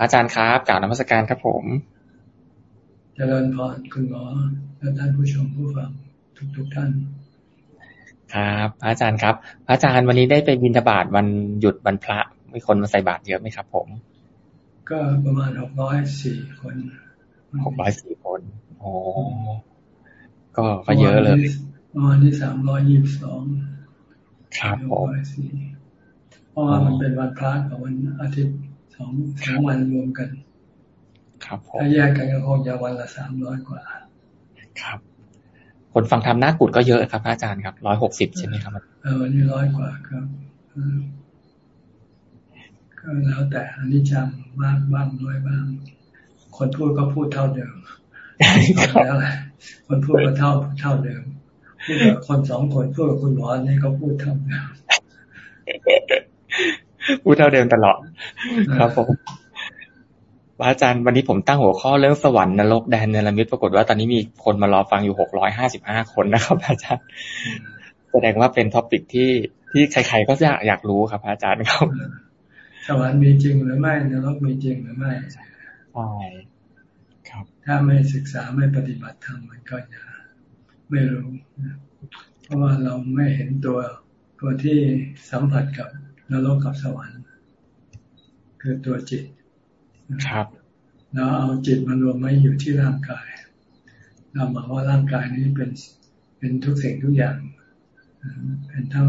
อาจารย์ครับกล่าวนมัสการครับผมเจริญพรคุณหมอและท่านผู้ชมผู้ฟังทุกๆทท่าน ครับอาจารย์ครับอาจารย์วันนี้ได้ไปบินทบาทวันหยุดวันพระมีคนมาใส่บาตรเยอะไหมครับ ผม ก็ประมาณหกร้อยสี่คนหกร้อยสี่คนโอ้ก็ก็เยอะเลยประมาณที่สามร้อยยี่สิบสองครับผมเพราะว่ามันเป็นวันพระกับวันอาทิตย์ สองสองวันรวมกัน ครับผมถ้าแยกกันก็คงจะวันละสามร้อยกว่า ครับ คนฟังธรรมหน้ากุดก็เยอะครับอาจารย์ครับร้อยหกสิบใช่ไหมครับเออวันนี้ร้อยกว่าครับก็แล้วแต่อันนี้จำมากบ้างน้อยบ้าง คนพูดก็พูดเท่าเดิมแล้วแหละคนพูดก็เท่าเท่าเดิมพูดกับคนสองคนพูดกับคุณหมอนี่ก็พูดเท่าเดิม พูดเท่าเดิมตลอด ครับผมอาจารย์วันนี้ผมตั้งหัวข้อเรื่องสวรรค์นรกแดนเนรมิตปรากฏว่าตอนนี้มีคนมารอฟังอยู่หกร้อยห้าสิบห้าคนนะครับ อาจารย์ แสดงว่าเป็นท็อปิกที่ที่ใครๆก็อยากอยากรู้ครับ อาจารย์ครับสวรรค์มีจริงหรือไม่นรกมีจริงหรือไม่ใช่ครับ ถ้าไม่ศึกษาไม่ปฏิบัติธรรมมันก็จะไม่รู้ เพราะว่าเราไม่เห็นตัวตัวที่สัมผัสกับ นรกกับสวรรค์ คือตัวจิตครับเราเอาจิตมารวมไม่อยู่ที่ร่างกายเราหมายว่าร่างกายนี้เป็นเป็นทุกสิ่งทุกอย่างเป็นทั้ง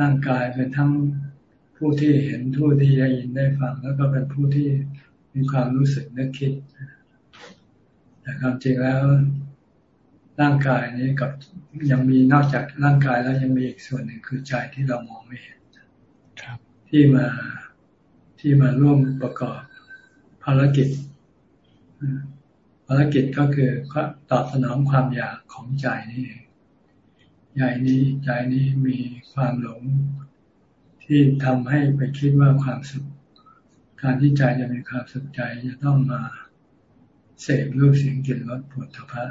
ร่างกายเป็นทั้งผู้ที่เห็นผู้ที่ได้ยินได้ฟัง แล้วก็เป็นผู้ที่มีความรู้สึกนึกคิดแต่ความจริงแล้ว ร่างกายนี้กับยังมีนอกจากร่างกายแล้วยังมีอีกส่วนหนึ่งคือใจที่เรามองไม่เห็น ที่มาที่มาร่วมประกอบภารกิจ ภารกิจก็คือตอบสนองความอยากของใจนี่เองใจนี้ใจนี้มีความหลงที่ทำให้ไปคิดว่าความสุข การที่ใจจะมีความสุขใจจะต้องมาเสพรูปเสียงกลิ่นรสผลทพะ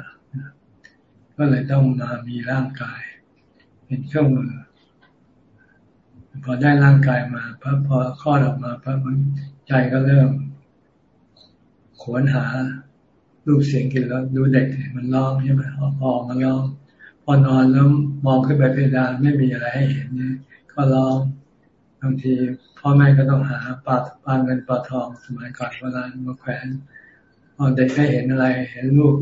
ก็เลยต้องมามีร่างกาย เป็นเครื่องมือ พอได้ร่างกายมาพอพอคลอดออกมาพอใจก็เริ่มขวนหารูปเสียงกลิ่นรสดูเด็กมันร้องใช่ไหมพอมาร้อง พอนอนแล้วมองขึ้นไปเพดานไม่มีอะไรให้เห็นนี่ก็ร้องบางทีพ่อแม่ก็ต้องหาปลาปลาเงินปลาทองสมัยก่อนเวลามาแขวนพอเด็กได้เห็นอะไร เห็นรูป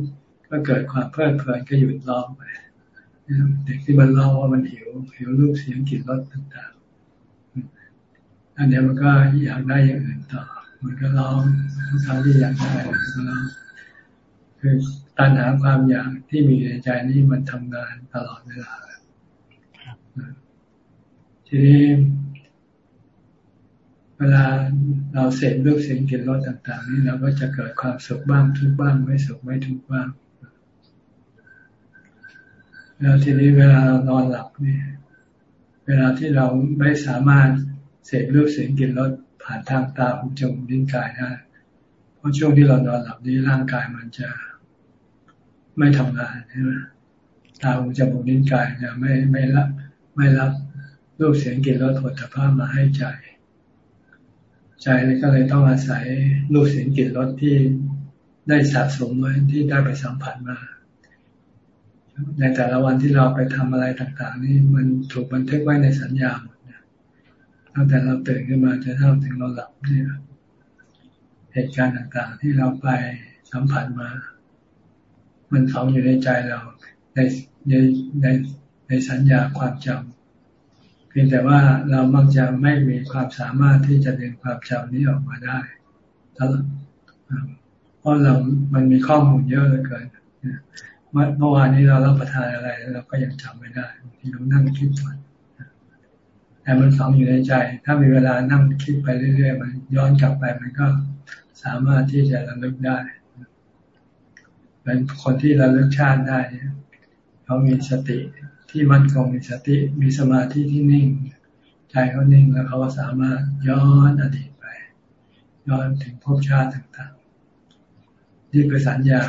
ก็เกิดความเพลิดเพลินก็หยุดร้องไปเด็กที่มันร้องว่ามันหิวหิวรูปเสียงกลิ่นรสต่าง อันนี้มันก็อยากได้อย่างอื่นต่อ มันก็ร้องทุกครั้งที่อยากได้ก็ร้องคือตัณหาความอยากที่มีในใจนี่มันทำงานตลอดเวลาทีนี้เวลาเราเสพรูปเสียงกลิ่นรสต่าง ๆ นี่เราก็จะเกิดความสุขบ้างทุกบ้าง ไม่สุขไม่ทุกบ้าง แล้วทีนี้เวลาเรานอนหลับนี่เวลาที่เราไม่สามารถ เสพรูปเสียงกลิ่นรสผ่านทางตาหูจมูกลิ้นกายได้เพราะช่วงที่เรานอนหลับนี้ร่างกายมันจะไม่ทำงานใช่ไหมตาหูจมูกลิ้นกายจะไม่ไม่รับไม่รับรูปเสียงกลิ่นรสผลิภัณฑ์มาให้ใจ ใจก็เลยต้องอาศัยรูปเสียงกลิ่นรสที่ได้สะสมไว้ที่ได้ไปสัมผัสมา ในแต่ละวันที่เราไปทำอะไรต่าง ๆ นี่มันถูกบันทึกไว้ในสัญญาหมด ตั้งแต่เราตื่นขึ้นมาจะเท่าถึงเราหลับเนี่ยเหตุการณ์ต่างๆ ที่เราไปสัมผัสมา มันฝังอยู่ในใจเราในในในในสัญญาความจำพียงแต่ว่าเรามักจะไม่มีความสามารถที่จะดึงความจำนี้ออกมาได้เพราะเรา มันมีข้อมูลเยอะเหลือเกินเมื่อวานนี้เรารับประทานอะไร เราก็ยังจำไม่ได้ที่เรานั่งคิดมัน แต่มันฝังอยู่ในใจ ถ้ามีเวลานั่งคิดไปเรื่อยๆ มันย้อนกลับไปมันก็สามารถที่จะระลึกได้เป็นคนที่ระลึกชาติได้เขามีสติที่มั่นคงมีสติ มีสมาธิที่นิ่ง ใจเขานิ่งแล้วเขาก็สามารถย้อนอดีตไป ย้อนถึงภพชาติต่างๆ นี่คือสัญญา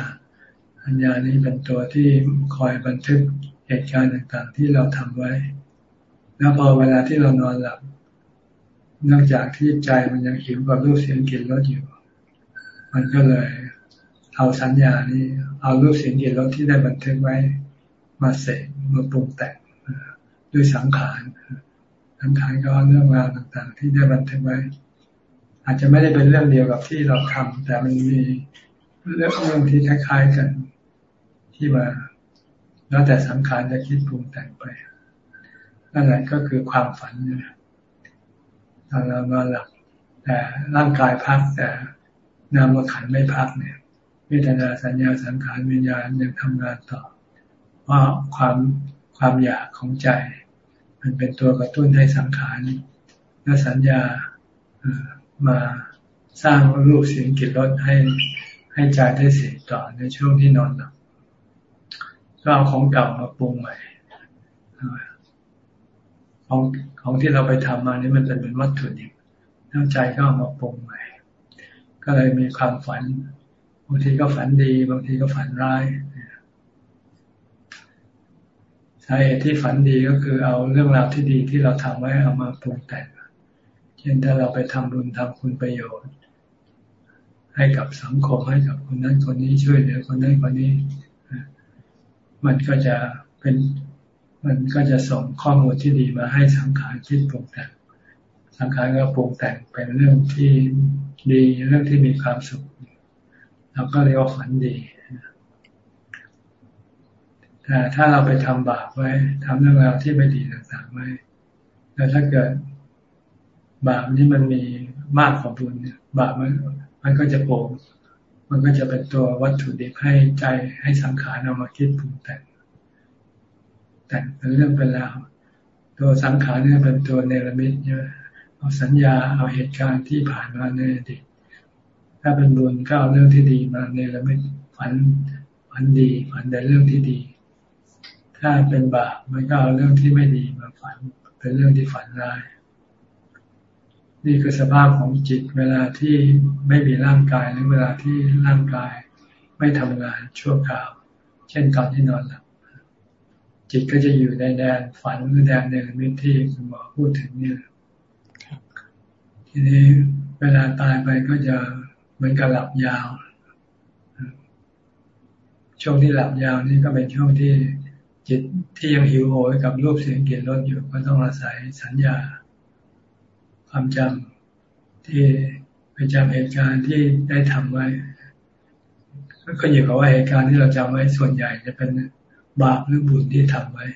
สัญญานี้เป็นตัวที่คอยบันทึกเหตุการณ์ต่างๆ ที่เราทำไว้ แล้วพอเวลาที่เรานอนหลับเนื่องจากที่ใจมันยังหิวกับรูปเสียงกลิ่นรสอยู่ มันก็เลย เอาสัญญานี้ เอารูปเสียงกลิ่นรสที่ได้บันทึกไว้ มาเสกมาปรุงแต่งด้วยสังขารสังขารก็เรื่องราวต่างๆ ที่ได้บันทึกไว้ อาจจะไม่ได้เป็นเรื่องเดียวกับที่เราทำแต่มันมีเรื่องเรื่องที่คล้ายๆกัน ที่มา แล้วแต่สังขารจะคิดปรุงแต่งไป นั่นแหละก็คือความฝันตอนเรานอนหลับแต่ร่างกายพักแต่นามขันไม่พักเนี่ยเวทนาสัญญาสังขารวิญญาณยังทำงานต่อเพราะความความอยากของใจ มันเป็นตัวกระตุ้นให้สังขารและสัญญามาสร้างรูปเสียงกลิ่นรสให้ให้ใจได้เสพต่อในช่วงที่นอนหลับก็เอาของเก่ามาปรุงใหม่ ของของที่เราไปทำมานี่มันเป็นเป็นวัตถุดิบแล้วใจก็เอามาปรุงใหม่ ก็เลยมีความฝัน บางทีก็ฝันดี บางทีก็ฝันร้ายสาเหตุที่ฝันดีก็คือเอาเรื่องราวที่ดีที่เราทำไว้เอามาปรุงแต่ง เช่นถ้าเราไปทำบุญทำคุณประโยชน์ ให้กับสังคมให้กับคนนั้นคนนี้ช่วยเหลือคนนั้นคนนี้ มันก็จะเป็น มันก็จะส่งข้อมูลที่ดีมาให้สังขารคิดปรุงแต่งสังขารก็ปรุงแต่งเป็นเรื่องที่ดีเรื่องที่มีความสุขเราก็เรียกว่าฝันดีแต่ถ้าเราไปทำบาปไว้ทำเรื่องราวที่ไม่ดีต่างๆไว้ แล้วถ้าเกิดบาปนี้มันมีมากกว่าบุญเนี่ยบาปมันมันก็จะโผล่มันก็จะเป็นตัววัตถุดิบให้ใจให้สังขารเอามาคิดปรุงแต่ง แต่งเป็นเรื่องเป็นราวตัวสังขารเนี่ยเป็นตัวเนรมิตเนี่ยเอาสัญญาเอาเหตุการณ์ที่ผ่านมาในอดีตถ้าเป็นบุญก็เอาเรื่องที่ดีมาเนรมิตฝันฝันดีฝันแต่เรื่องที่ดี ถ้าเป็นบาปมันก็เอาเรื่องที่ไม่ดีมาฝัน เป็นเรื่องที่ฝันร้ายนี่คือสภาพของจิตเวลาที่ไม่มีร่างกายหรือเวลาที่ร่างกายไม่ทำงานชั่วคราว เช่นตอนที่นอนหลับ จิตก็จะอยู่ในแดนฝันหรือแดนเนรมิตที่คุณหมอพูดถึงนี่ทีนี้เวลาตายไปก็จะเหมือนกับหลับยาว ช่วงที่หลับยาวนี่ก็เป็นช่วงที่จิตที่ยังหิวโหยกับรูปเสียงกลิ่นรสอยู่ก็ต้องอาศัยสัญญา ความจำที่ไปจำเหตุการณ์ที่ได้ทำไว้ก็อยู่กับว่าเหตุการณ์ที่เราจำไว้ส่วนใหญ่จะเป็น บาปหรือบุญที่ทำไว้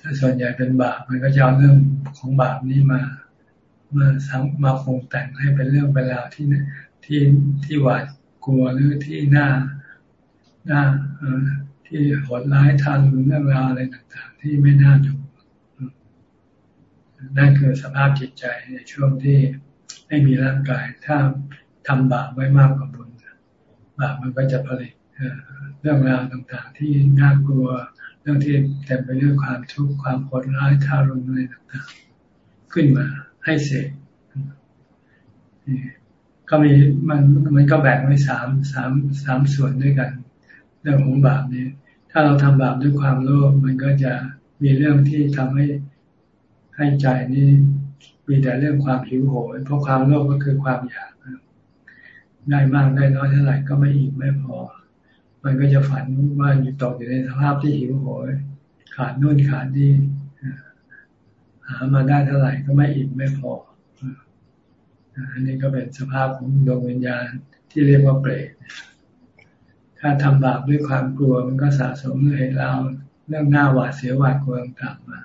ถ้าส่วนใหญ่เป็นบาปมันก็จะเอาเรื่องของบาปนี้มามาสังมาคงแต่งให้เป็นเรื่องเป็นราวที่ที่ที่หวาดกลัวหรือที่น่าน่าเอที่โหดร้ายทารุณเรื่องราวอะไรต่าง ๆ ที่ไม่น่าดูนั่นคือสภาพจิตใจในช่วงที่ไม่มีร่างกาย ถ้าทำบาปไว้มากกว่าบุญบาปมันก็จะผลิต เรื่องราวต่างๆ ที่น่ากลัว เรื่องที่เต็มไปด้วยความทุกข์ความโหดร้ายทารุณอะไรต่างๆ ขึ้นมาให้เสกก็มีมันมันก็แบ่งไว้สามสามสามส่วนด้วยกัน เรื่องของบาปนี้ ถ้าเราทำบาปด้วยความโลภมันก็จะมีเรื่องที่ทำให้ให้ใจนี้มีแต่เรื่องความหิวโหยเพราะความโลภก็คือความอยากได้มากได้น้อยเท่าไหร่ก็ไม่อิ่มไม่พอ มันก็จะฝันว่าอยู่ตกอยู่ในสภาพที่หิวโหย ขาดนู่นขาดนี่หามาได้เท่าไหร่ก็ไม่อิ่มไม่พออันนี้ก็เป็นสภาพของดวงวิญญาณที่เรียกว่าเปรตถ้าทำบาปด้วยความกลัว มันก็สะสมเรื่องเราเรื่องหน้าหวาดเสียวหวาดกลัวต่างๆมา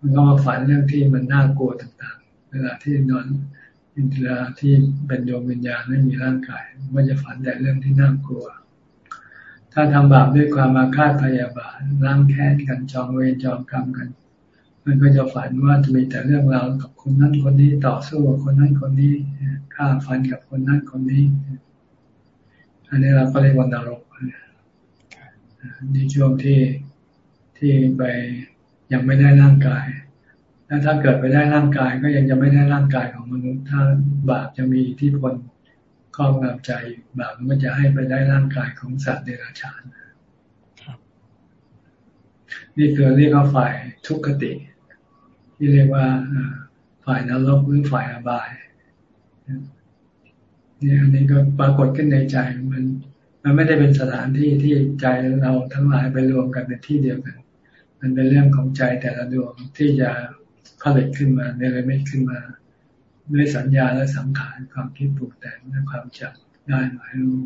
มันก็มาฝันเรื่องที่มันน่ากลัวต่างๆ เวลาที่นอนอินทราที่เป็นดวงวิญญาณไม่มีร่างกายมันจะฝันแต่เรื่องที่น่ากลัว ถ้าทำบาปด้วยความอาฆาตพยาบาทล้างแค้นกันจองเวรจองกรรมกัน มันก็จะฝันว่าจะมีแต่เรื่องราวกับคนนั้นคนนี้ต่อสู้กับคนนั้นคนนี้ฆ่าฟันกับคนนั้นคนนี้ อันนี้เราก็เรียกว่านรกนี่ช่วงที่ที่ไปยังไม่ได้ร่างกายแล้วถ้าเกิดไปได้ร่างกายก็ยังจะไม่ได้ร่างกายของมนุษย์ ถ้าบาปจะมีที่พล ครอบงำใจบาปมันก็จะให้ไปได้ร่างกายของสัตว์เดรัจฉานนี่คือเรียกว่าฝ่ายทุกขติ ที่เรียกว่าฝ่ายนรกหรือฝ่ายอบายนี่อันนี้ก็ปรากฏขึ้นในใจมัน มันไม่ได้เป็นสถานที่ที่ใจเราทั้งหลายไปรวมกันในที่เดียวกัน มันเป็นเรื่องของใจแต่ละดวงที่จะผลิตขึ้นมาในระมิดขึ้นมา ด้วยสัญญาและสังขารความคิดปรุงแต่งและความจำได้หมายรู้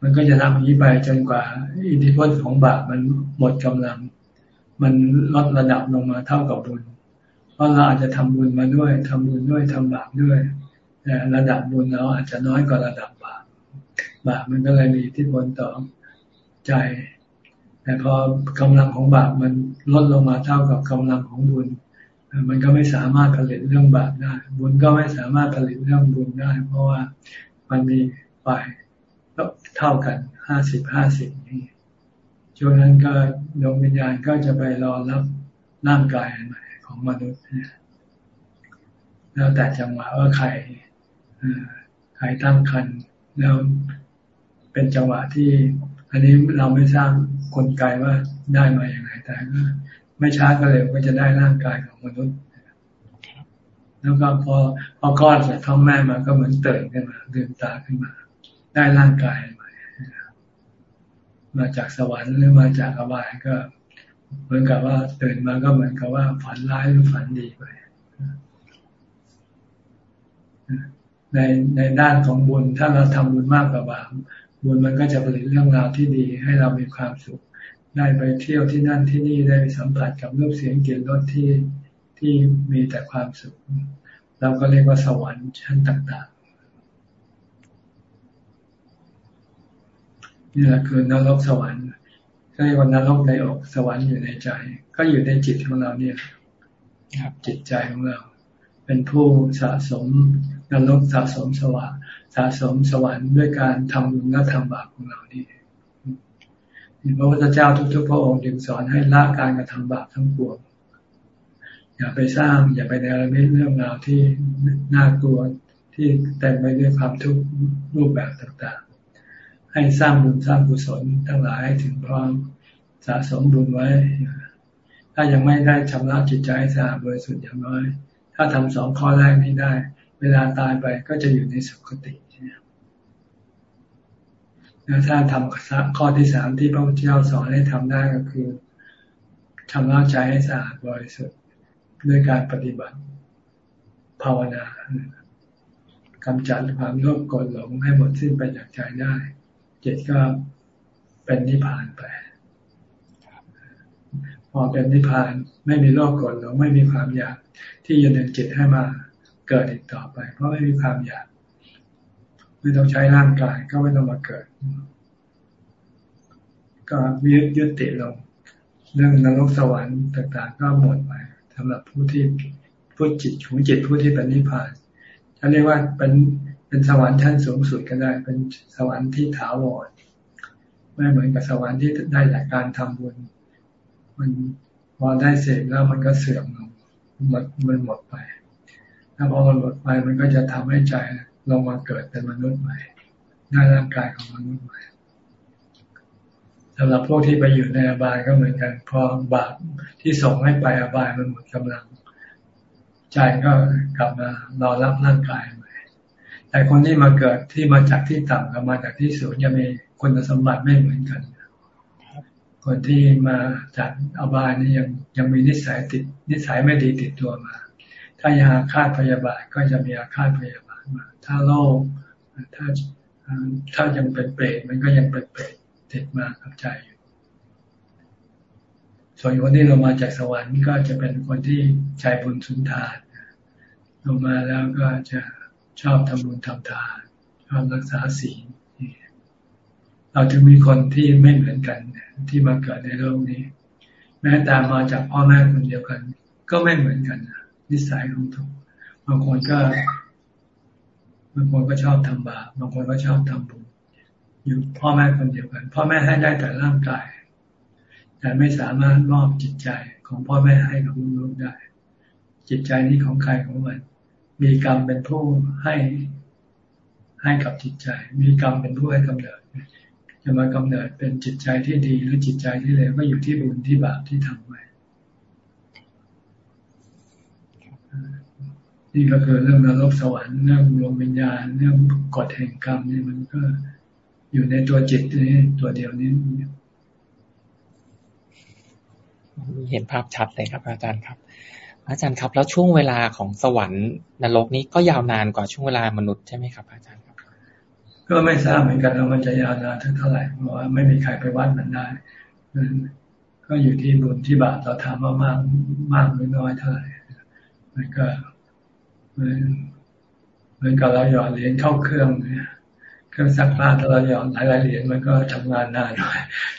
มันก็จะทำอย่างนี้ไปจนกว่า อิทธิพลของบาปมันหมดกำลัง มันลดระดับลงมาเท่ากับบุญ เพราะเราอาจจะทำบุญมาด้วยทำบุญด้วยทำบาปด้วยแต่ระดับบุญเราอาจจะน้อยกว่าระดับบาปบาปมันก็เลยมีอิทธิพลต่อใจแต่พอกำลังของบาปมันลดลงมาเท่ากับกำลังของบุญ มันก็ไม่สามารถผลิตเรื่องบาปได้ บุญก็ไม่สามารถผลิตเรื่องบุญได้ เพราะว่ามันมีฝ่ายเท่ากันห้าสิบห้าสิบนี่ช่วงนั้นก็ดวงวิญญาณก็จะไปรอรับร่างกายใหม่ของมนุษย์แล้วแต่จังหวะว่าใครใครตั้งคันแล้วเป็นจังหวะที่ อันนี้เราไม่ทราบกลไกว่าได้มาอย่างไรแต่ก็ ไม่ช้าก็เร็วก็จะได้ร่างกายของมนุษย์ แล้วก็พอพอคลอดจากท้องแม่มาก็เหมือนเตื่นขึ้นมาลืมตาขึ้นมา ได้ร่างกายใหม่มาจากสวรรค์หรือมาจากอบายก็ เหมือนกับว่าตื่นมาก็เหมือนกับว่าฝันร้ายหรือฝันดีไปในในด้านของบุญถ้าเราทำบุญมากกว่าบาปบุญมันก็จะผลิตเรื่องราวที่ดีให้เรามีความสุข ได้ไปเที่ยวที่นั่นที่นี่ได้สัมผัสกับรูปเสียงกลิ่นรสที่ที่มีแต่ความสุข เราก็เรียกว่าสวรรค์ชั้นต่างๆนี่แหละคือนรกสวรรค์ก็เรียกว่านรกในอกสวรรค์อยู่ในใจ ก็อยู่ในจิตของเราเนี่ยครับจิตใจของเรา เป็นผู้สะสมนรกสะสมสวรรค์สะสมสวรรค์ด้วยการทำบุญและทำบาปของเรานี่ พระพุทธเจ้าทุกๆ พระองค์จึงสอนให้ละการกระทำบาปทั้งปวง อย่าไปสร้างอย่าไปในระมิเรื่องราวที่น่ากลัวที่เต็มไปด้วยความทุกข์รูปแบบต่างๆ ให้สร้างบุญสร้างกุศลทั้งหลายให้ถึงพร้อมสะสมบุญไว้ ถ้ายังไม่ได้ชำระจิตใจสะอาดบริสุทธิ์อย่างน้อย ถ้าทำสองข้อแรกนี้ได้ เวลาตายไปก็จะอยู่ในสุคติ แล้วถ้าทำข้อที่สามที่พระพุทธเจ้าสอนให้ทำได้ก็คือทำร่างใจให้สะอาดบริสุทธิ์ด้วยการปฏิบัติ ภาวนากำจัดความโลภโกรธหลงให้หมดสิ้นไปจากใจได้จิตก็เป็นนิพพานไปพอเป็นนิพพานไม่มีโลภโกรธหลงไม่มีความอยากที่จะดึงจิตให้มาเกิดอีกต่อไป เพราะไม่มีความอยาก ไม่ต้องใช้ร่างกายก็ไม่ต้องมาเกิด ก็ยึดยึดติลง เรื่องนรกสวรรค์ต่าง ๆ ก็หมดไปสำหรับผู้ที่ผู้จิตของจิตผู้ที่เป็นนิพพานจะเรียกว่าเป็นเป็นสวรรค์ชั้นสูงสุดก็ได้ เป็นสวรรค์ที่ถาวรไม่เหมือนกับสวรรค์ที่ได้จากการทำบุญ มันพอได้เสร็จแล้วมันก็เสื่อมลงมันมันหมดไปถ้าพอมันหมดไปมันก็จะทำให้ใจ ลงมาเกิดเป็นมนุษย์ใหม่ได้ร่างกายของมนุษย์ใหม่สำหรับพวกที่ไปอยู่ในอบายก็เหมือนกันพอบาปที่ส่งให้ไปอบายมันหมดกำลัง ใจก็กลับมารอรับร่างกายใหม่ แต่คนที่มาเกิดที่มาจากที่ต่ำกับมาจากที่สูงจะมีคุณสมบัติไม่เหมือนกัน คนที่มาจากอบายนี่ยังยังมีนิสัยติดนิสัยไม่ดีติดตัวมา ถ้ายาฆาตพยาบาทก็จะมีอาฆาตพยาบาท ถ้าโลกถ้าถ้ายังเป็นเปรตมันก็ยังเป็นเปรตติดมากับใจอยู่ส่วนคนที่ลงมาจากสวรรค์ก็จะเป็นคนที่ใจบุญสุนทานลงมาแล้วก็จะชอบทำบุญทำทานชอบรักษาศีลเราจะมีคนที่ไม่เหมือนกันที่มาเกิดในโลกนี้ แม้แต่มาจากพ่อแม่คนเดียวกัน ก็ไม่เหมือนกันนิสัยของทุกบางคนก็ บางคนก็ชอบทำบาปบางคนก็ชอบทำบุญอยู่พ่อแม่คนเดียวกัน พ่อแม่ให้ได้แต่ร่างกาย แต่ไม่สามารถมอบจิตใจของพ่อแม่ให้กับลูกได้ จิตใจนี้ของใครของมัน มีกรรมเป็นผู้ให้ให้กับจิตใจ มีกรรมเป็นผู้ให้กำเนิดจะมากำเนิดเป็นจิตใจที่ดีหรือจิตใจที่เลวก็อยู่ที่บุญที่บาปที่ทำไว้ นี่ก็คือเรื่องนรกสวรรค์เรื่องดวงวิญญาณเรื่องกฎแห่งกรรมนี่มันก็อยู่ในตัวจิตนี่ตัวเดียวนี้เห็นภาพชัดเลยครับอาจารย์ครับ อาจารย์ครับ แล้วช่วงเวลาของสวรรค์นรกนี้ก็ยาวนานกว่าช่วงเวลามนุษย์ใช่ไหมครับ อาจารย์ครับ ก็ไม่ทราบเหมือนกันว่ามันจะยาวนานเท่าไหร่เพราะว่าไม่มีใครไปวัดมันได้ก็อยู่ที่บุญที่บาปเราทำว่ามากมากหรือน้อยเท่าไหร่มันก็ เหมือนเหมือนกับเราหยอดเหรียญเข้าเครื่องเนี่ยเครื่องซักผ้าถ้าเราหยอดหลายๆเหรียญมันก็ทำงานนานหน่อย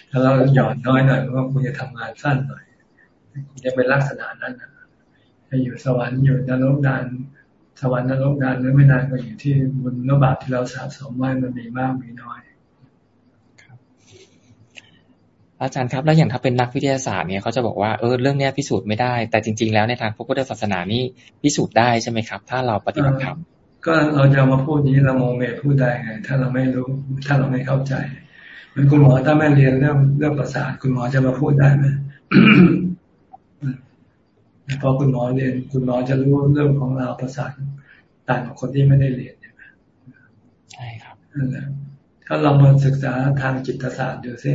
ถ้าเราหยอดน้อยหน่อยมันก็คงจะทำงานสั้นหน่อยจะเป็นลักษณะนั้นนะจะอยู่สวรรค์อยู่นรกนานสวรรค์นรกนานหรือไม่นานก็อยู่ที่บุญนบาปที่เราสะสมไว้มันมีมากมีน้อย อาจารย์ครับ แล้วอย่างถ้าเป็นนักวิทยาศาสตร์เนี่ยเขาจะบอกว่าเออเรื่องนี้พิสูจน์ไม่ได้ แต่จริง ๆ แล้วในทางพระพุทธศาสนานี่พิสูจน์ได้ใช่ไหมครับ ถ้าเราปฏิบัติธรรมก็เราจะมาพูดนี้เราโมเมพูดได้ไง ถ้าเราไม่รู้ ถ้าเราไม่เข้าใจเหมือนคุณหมอถ้าไม่เรียนเรื่องเรื่องประสาทคุณหมอจะมาพูดได้ไหมพอคุณหมอเรียน คุณหมอจะรู้เรื่องของเราประสาทต่างกับคนที่ไม่ได้เรียนใช่ครับถ้าเรามาศึกษาทางจิตศาสตร์ดูซิ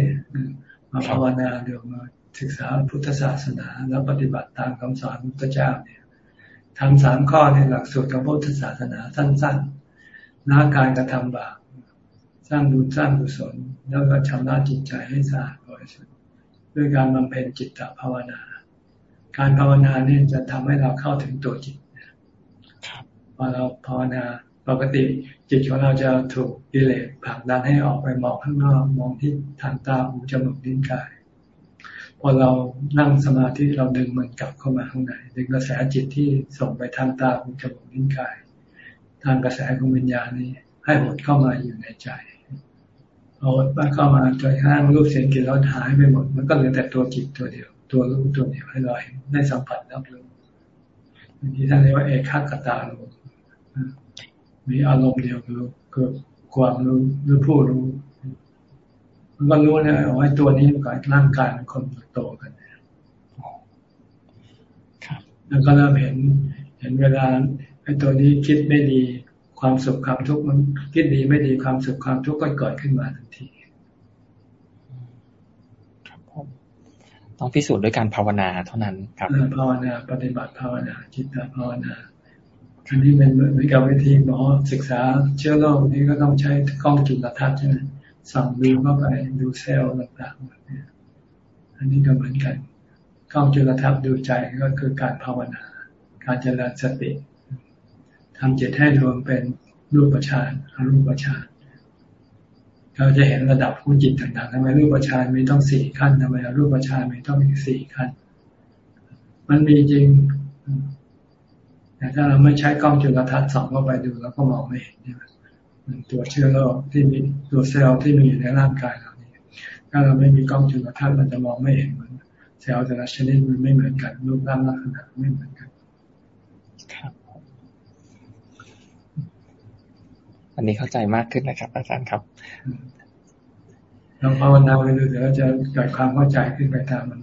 มาภาวนาเดี๋ยวมาศึกษาพุทธศาสนาแล้วปฏิบัติตามคำสอนพระเจ้าเนี่ยทำสามข้อในหลักสูตรของพุทธศาสนาสั้นๆละการกระทำบาปสร้างบุญสร้างกุศล แล้วก็ชำระจิตใจให้สะอาดบริสุทธิ์ด้วยการบำเพ็ญจิตตภาวนา การภาวนาเนี่ยจะทำให้เราเข้าถึงตัวจิตพอเราภาวนา ปกติจิตของเราจะถูกกิเลสผลักดันให้ออกไปมองข้างนอกมองที่ทางตาหูจมูกลิ้นกายพอเรานั่งสมาธิเราดึงมันกลับเข้ามาข้างในดึงกระแสจิตที่ส่งไปทางตาหูจมูกลิ้นกาย ทางกระแสของวิญญาณนี้ ให้หมดเข้ามาอยู่ในใจพอหมดเข้ามาจนข้างรูปเสียงกลิ่นรสหายไปหมด มันก็เหลือแต่ตัวจิตตัวเดียว ตัวรู้ตัวเดียวให้เราเห็นได้สัมผัสรับรู้ที่ท่านเรียกว่าเอกขัตตาลู มีอารมณ์เดียวคือคือความรู้หรือผู้รู้ มันก็รู้เนี่ยว่าตัวนี้กับร่างกายมันคนโตกันแล้วก็เริ่มเห็นเห็นเวลาไอ้ตัวนี้คิดไม่ดีความสุขความทุกข์มันคิดดีไม่ดีความสุขความทุกข์ก็เกิดขึ้นมาทันทีครับผมต้องพิสูจน์ด้วยการภาวนาเท่านั้นครับภาวนาปฏิบัติภาวนาจิตตภาวนา อันนี้เป็นเหมือนกับวิธีหมอศึกษาเชื้อโรคนี้ก็ต้องใช้กล้องจุลทรรศน์ใช่ไหมส่องดูเข้าไปดูเซลล์ต่างๆอันนี้ก็เหมือนกันกล้องจุลทรรศน์ดูใจก็คือการภาวนา การเจริญสติทำจิตให้รวมเป็นรูปฌานอรูปฌานเราจะเห็นระดับของจิตต่างๆทำไมรูปฌานมีต้องสี่ขั้นทำไมอรูปฌานมีต้องมีสี่ขั้น มันมีจริง แต่ถ้าเราไม่ใช้กล้องจุลทรรศน์ส่องเข้าไปดูแล้วก็มองไม่เห็นนี่มันตัวเชื้อโรคที่มีตัวเซลล์ที่มีอยู่ในร่างกายเรานี่ถ้าเราไม่มีกล้องจุลทรรศน์เราจะมองไม่เห็นมันเซลล์แต่ละชนิดมันไม่เหมือนกันรูปร่างลักษณะไม่เหมือนกัน ครับ อันนี้เข้าใจมากขึ้นนะครับ อาจารย์ครับเราภาวนาไปดูเดี๋ยวเราจะเกิดความเข้าใจขึ้นไปตามมัน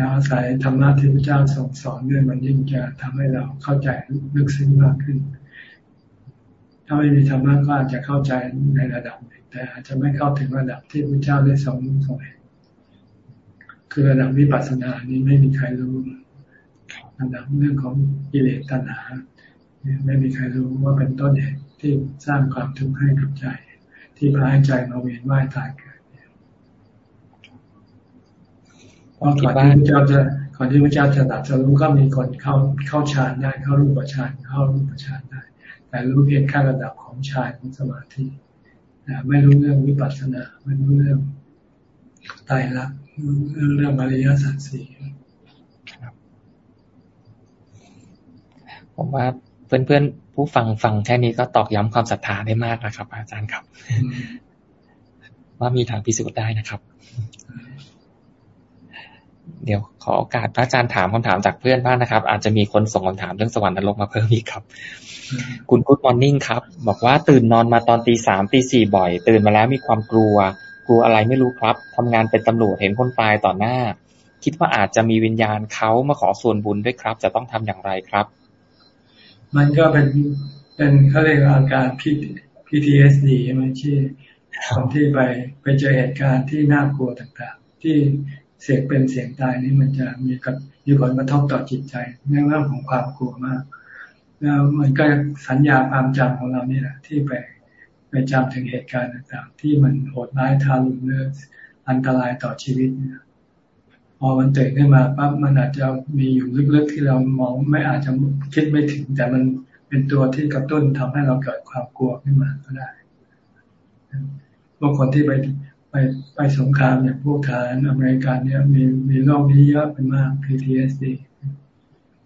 ดับนี้แล้วอาศัยธรรมะที่พระเจ้าทรงสอนด้วยมันยิ่งจะทำให้เราเข้าใจลึกซึ้งมากขึ้น ถ้าไม่มีธรรมะก็อาจจะเข้าใจในระดับหนึ่งแต่อาจจะไม่เข้าถึงระดับที่พระเจ้าได้ทรงทรงเห็นคือระดับวิปัสสนานี้ไม่มีใครรู้ระดับเรื่องของกิเลสตัณหาไม่มีใครรู้ว่าเป็นต้นเหตุที่สร้างความทุกข์ให้กับใจ ที่พาให้ใจมาเวียนว่ายตายเกิดราะ ก่อนที่พระเจ้าจะก่อนที่พระเจ้าจะตัดจะรู้ก็มีคนเข้าเข้าฌานได้เข้ารูปฌานเข้ารูปฌานได้ แต่รู้เพียงแค่ระดับของฌานของสมาธิไม่รู้เรื่องวิปัสสนาไม่รู้เรื่องตายละเรื่องอริยสัจสี่ผมว่าเพื่อนๆผู้ฟังฟังแค่นี้ก็ตอกย้ำความศรัทธาได้มากนะครับ อาจารย์ครับ ว่ามีทางพิสูจน์ได้นะครับ เดี๋ยวขอโอกาสพระอาจารย์ถามคำถามจากเพื่อนบ้างนะครับ อาจจะมีคนส่งคำถามเรื่องสวรรค์นรกมาเพิ่มอีกครับ คุณกู๊ดมอร์นิ่งครับ บอกว่าตื่นนอนมาตอนตีสามตีสี่บ่อย ตื่นมาแล้วมีความกลัว กลัวอะไรไม่รู้ครับทำงานเป็นตำรวจเห็นคนตายต่อหน้า คิดว่าอาจจะมีวิญญาณเขามาขอส่วนบุญด้วยครับ จะต้องทำอย่างไรครับ มันก็เป็นเป็นเขาเรียกอาการ PTSD ใช่ไหมที่คนที่ไปไปเจอเหตุการณ์ที่น่ากลัวต่างๆ ที่ เสียงเป็นเสียงตายนี่มันจะมีกับมีผลกระทบต่อจิตใจในเรื่องของความกลัวมาก แล้วมันก็สัญญาความจำของเรานี่แหละที่ไปไปจำถึงเหตุการณ์ต่างๆ ที่มันโหดร้ายทารุณเลืออันตรายต่อชีวิตเนี่ยพอมันตื่นขึ้นมาปั๊บมันอาจจะมีอยู่ลึกๆที่เรามองไม่อาจจะคิดไม่ถึง แต่มันเป็นตัวที่กระตุ้นทำให้เราเกิดความกลัวขึ้นมาก็ได้พวกคนที่ไป ไปไปสงครามอย่างพวกทหารอเมริกันเนี่ยมีมีโรคนี้เยอะเป็นมาก PTSD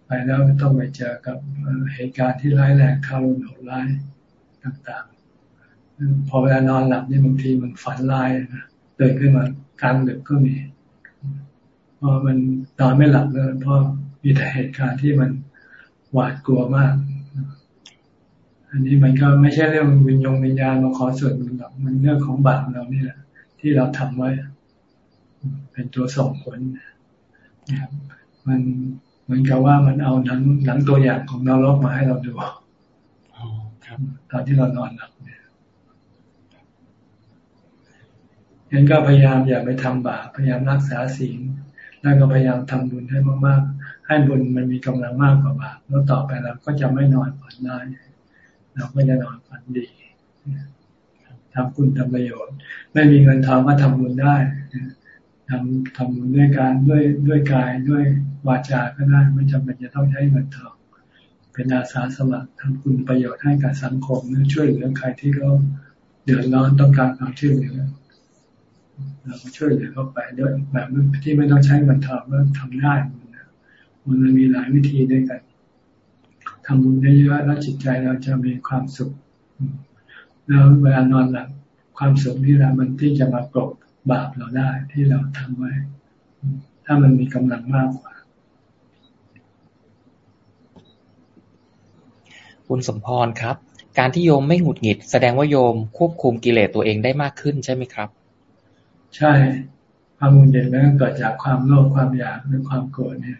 ไปแล้วต้องไปเจอกับเหตุการณ์ที่ร้ายแรงทารุณโหดร้ายต่างๆ พอเวลานอนหลับนี่บางทีมันฝันร้ายนะเดินขึ้นมากลางดึกก็มีพอมันนอนไม่หลับเลยเพราะมีแต่เหตุการณ์ที่มันหวาดกลัวมาก อันนี้มันก็ไม่ใช่เรื่องวิญญงวิญญาณมาขอส่วนมันหรอกมันเรื่องของบาปเรานี่แหละ ที่เราทำไว้ เป็นตัวส่งผลนะครับมันเหมือนกับว่ามันเอาหนังหนังตัวอย่างของนรกมาให้เราดูตอนที่เรานอนหลับเนี่ยงั้นก็พยายามอย่าไปทำบาปพยายามรักษาศีลแล้วก็พยายามทำบุญให้มากๆ ให้บุญมันมีกำลังมากกว่าบาปแล้วต่อไปเราก็จะไม่นอนฝันได้เราก็จะนอนฝันดี ทำคุณทำประโยชน์ ไม่มีเงินทองก็ทำบุญได้ทำทำบุญด้วยการด้วยด้วยกายด้วยวาจาก็ได้ไม่จำเป็นจะต้องใช้เงินทอง เป็นอาสาสมัครทำคุณประโยชน์ให้กับสังคมหรือช่วยเหลือใครที่เขาเดือดร้อนต้องการความช่วยเหลือเราก็ช่วยเหลือเขาไปด้วยแบบที่ไม่ต้องใช้เงินทองก็ทำได้มันมีหลายวิธีด้วยกันทำบุญเยอะๆแล้วจิตใจเราจะมีความสุข แล้วเวลานอนหลับความสุขนี่แหละมันที่จะมากรบบาปเราได้ที่เราทำไว้ ถ้ามันมีกำลังมากกว่า คุณสมพรครับ การที่โยมไม่หงุดหงิด แสดงว่าโยมควบคุมกิเลสตัวเองได้มากขึ้นใช่ไหมครับ ใช่ความหงุดหงิดนั้นเกิดจากความโลภความอยากหรือความโกรธเนี่ย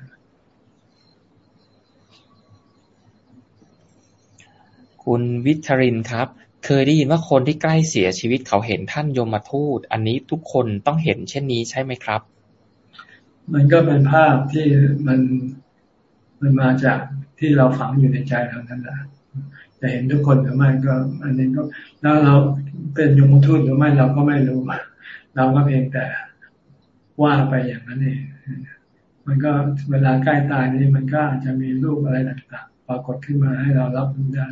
คุณวิทรินครับ เคยได้ยินว่าคนที่ใกล้เสียชีวิตเขาเห็นท่านยมมาทูต อันนี้ทุกคนต้องเห็นเช่นนี้ใช่ไหมครับ มันก็เป็นภาพที่มันมันมาจากที่เราฝังอยู่ในใจเรานั่นแหละจะเห็นทุกคนหรือไม่ก็ อันนี้ก็แล้วเราเป็นยมทูตหรือไม่เราก็ไม่รู้เราก็เพียงแต่ว่าไปอย่างนั้นเองมันก็เวลาใกล้ตายนี้มันก็อาจจะมีรูปอะไรต่างๆ ปรากฏขึ้นมาให้เรารับรู้ได้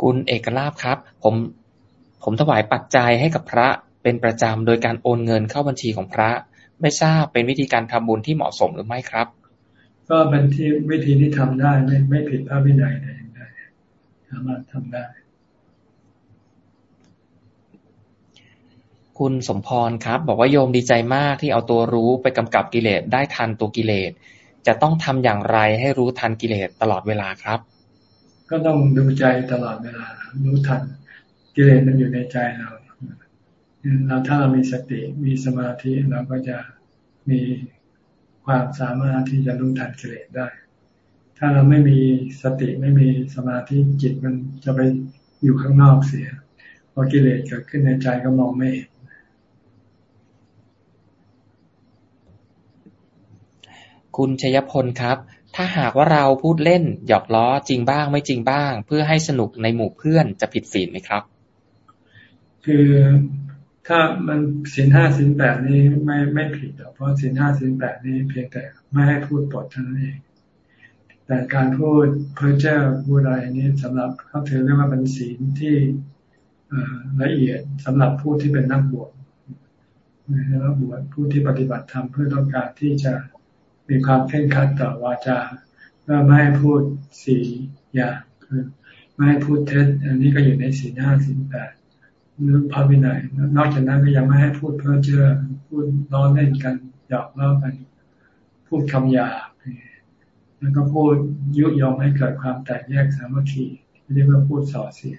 คุณเอกลาภครับ ผม ผมถวายปัจจัยให้กับพระเป็นประจำโดยการโอนเงินเข้าบัญชีของพระ ไม่ทราบเป็นวิธีการทำบุญที่เหมาะสมหรือไม่ครับ ก็เป็นที่วิธีที่ทำได้ไม่ไม่ผิดพระวินัยใดใดสามารถทำได้ คุณสมพรครับ บอกว่าโยมดีใจมากที่เอาตัวรู้ไปกำกับกิเลสได้ทันตัวกิเลสจะต้องทำอย่างไรให้รู้ทันกิเลสตลอดเวลาครับ ก็ต้องดูใจตลอดเวลารู้ทันกิเลสมันอยู่ในใจเราเราถ้าเรามีสติมีสมาธิเราก็จะมีความสามารถที่จะรู้ทันกิเลสได้ ถ้าเราไม่มีสติไม่มีสมาธิจิตมันจะไปอยู่ข้างนอกเสียพอกิเลสเกิดขึ้นในใจก็มองไม่เห็นคุณชยพลครับ ถ้าหากว่าเราพูดเล่น หยอกล้อจริงบ้างไม่จริงบ้าง เพื่อให้สนุกในหมู่เพื่อนจะผิดศีลไหมครับ คือถ้ามันศีลห้าศีลแปดนี้ไม่ไม่ผิดเพราะศีลห้าศีลแปดนี้เพียงแต่ไม่ให้พูดปดเท่านั้นเอง แต่การพูดเพ้อเจ้าพูดอะไรนี้สำหรับเขาถือเรียกว่าเป็นศีลที่ละเอียดสำหรับผู้ที่เป็นนักบวชนักบวชผู้ที่ปฏิบัติธรรมเพื่อต้องการที่จะ มีความเข่งครัดต่อวาจาก็ไม่ให้พูดสี่อย่างคือไม่ให้พูดเท็จ อันนี้ก็อยู่ในสี่ห้าสี่แปดหรือพระวินัยนอกจากนั้นก็ยังไม่ให้พูดเพ้อเจ้อพูดล้อเล่นกันหยอกล้อกัน พูดคำหยาบแล้วก็พูดยุยงให้เกิดความแตกแยกสามัคคีเรียกว่าพูดส่อเสีย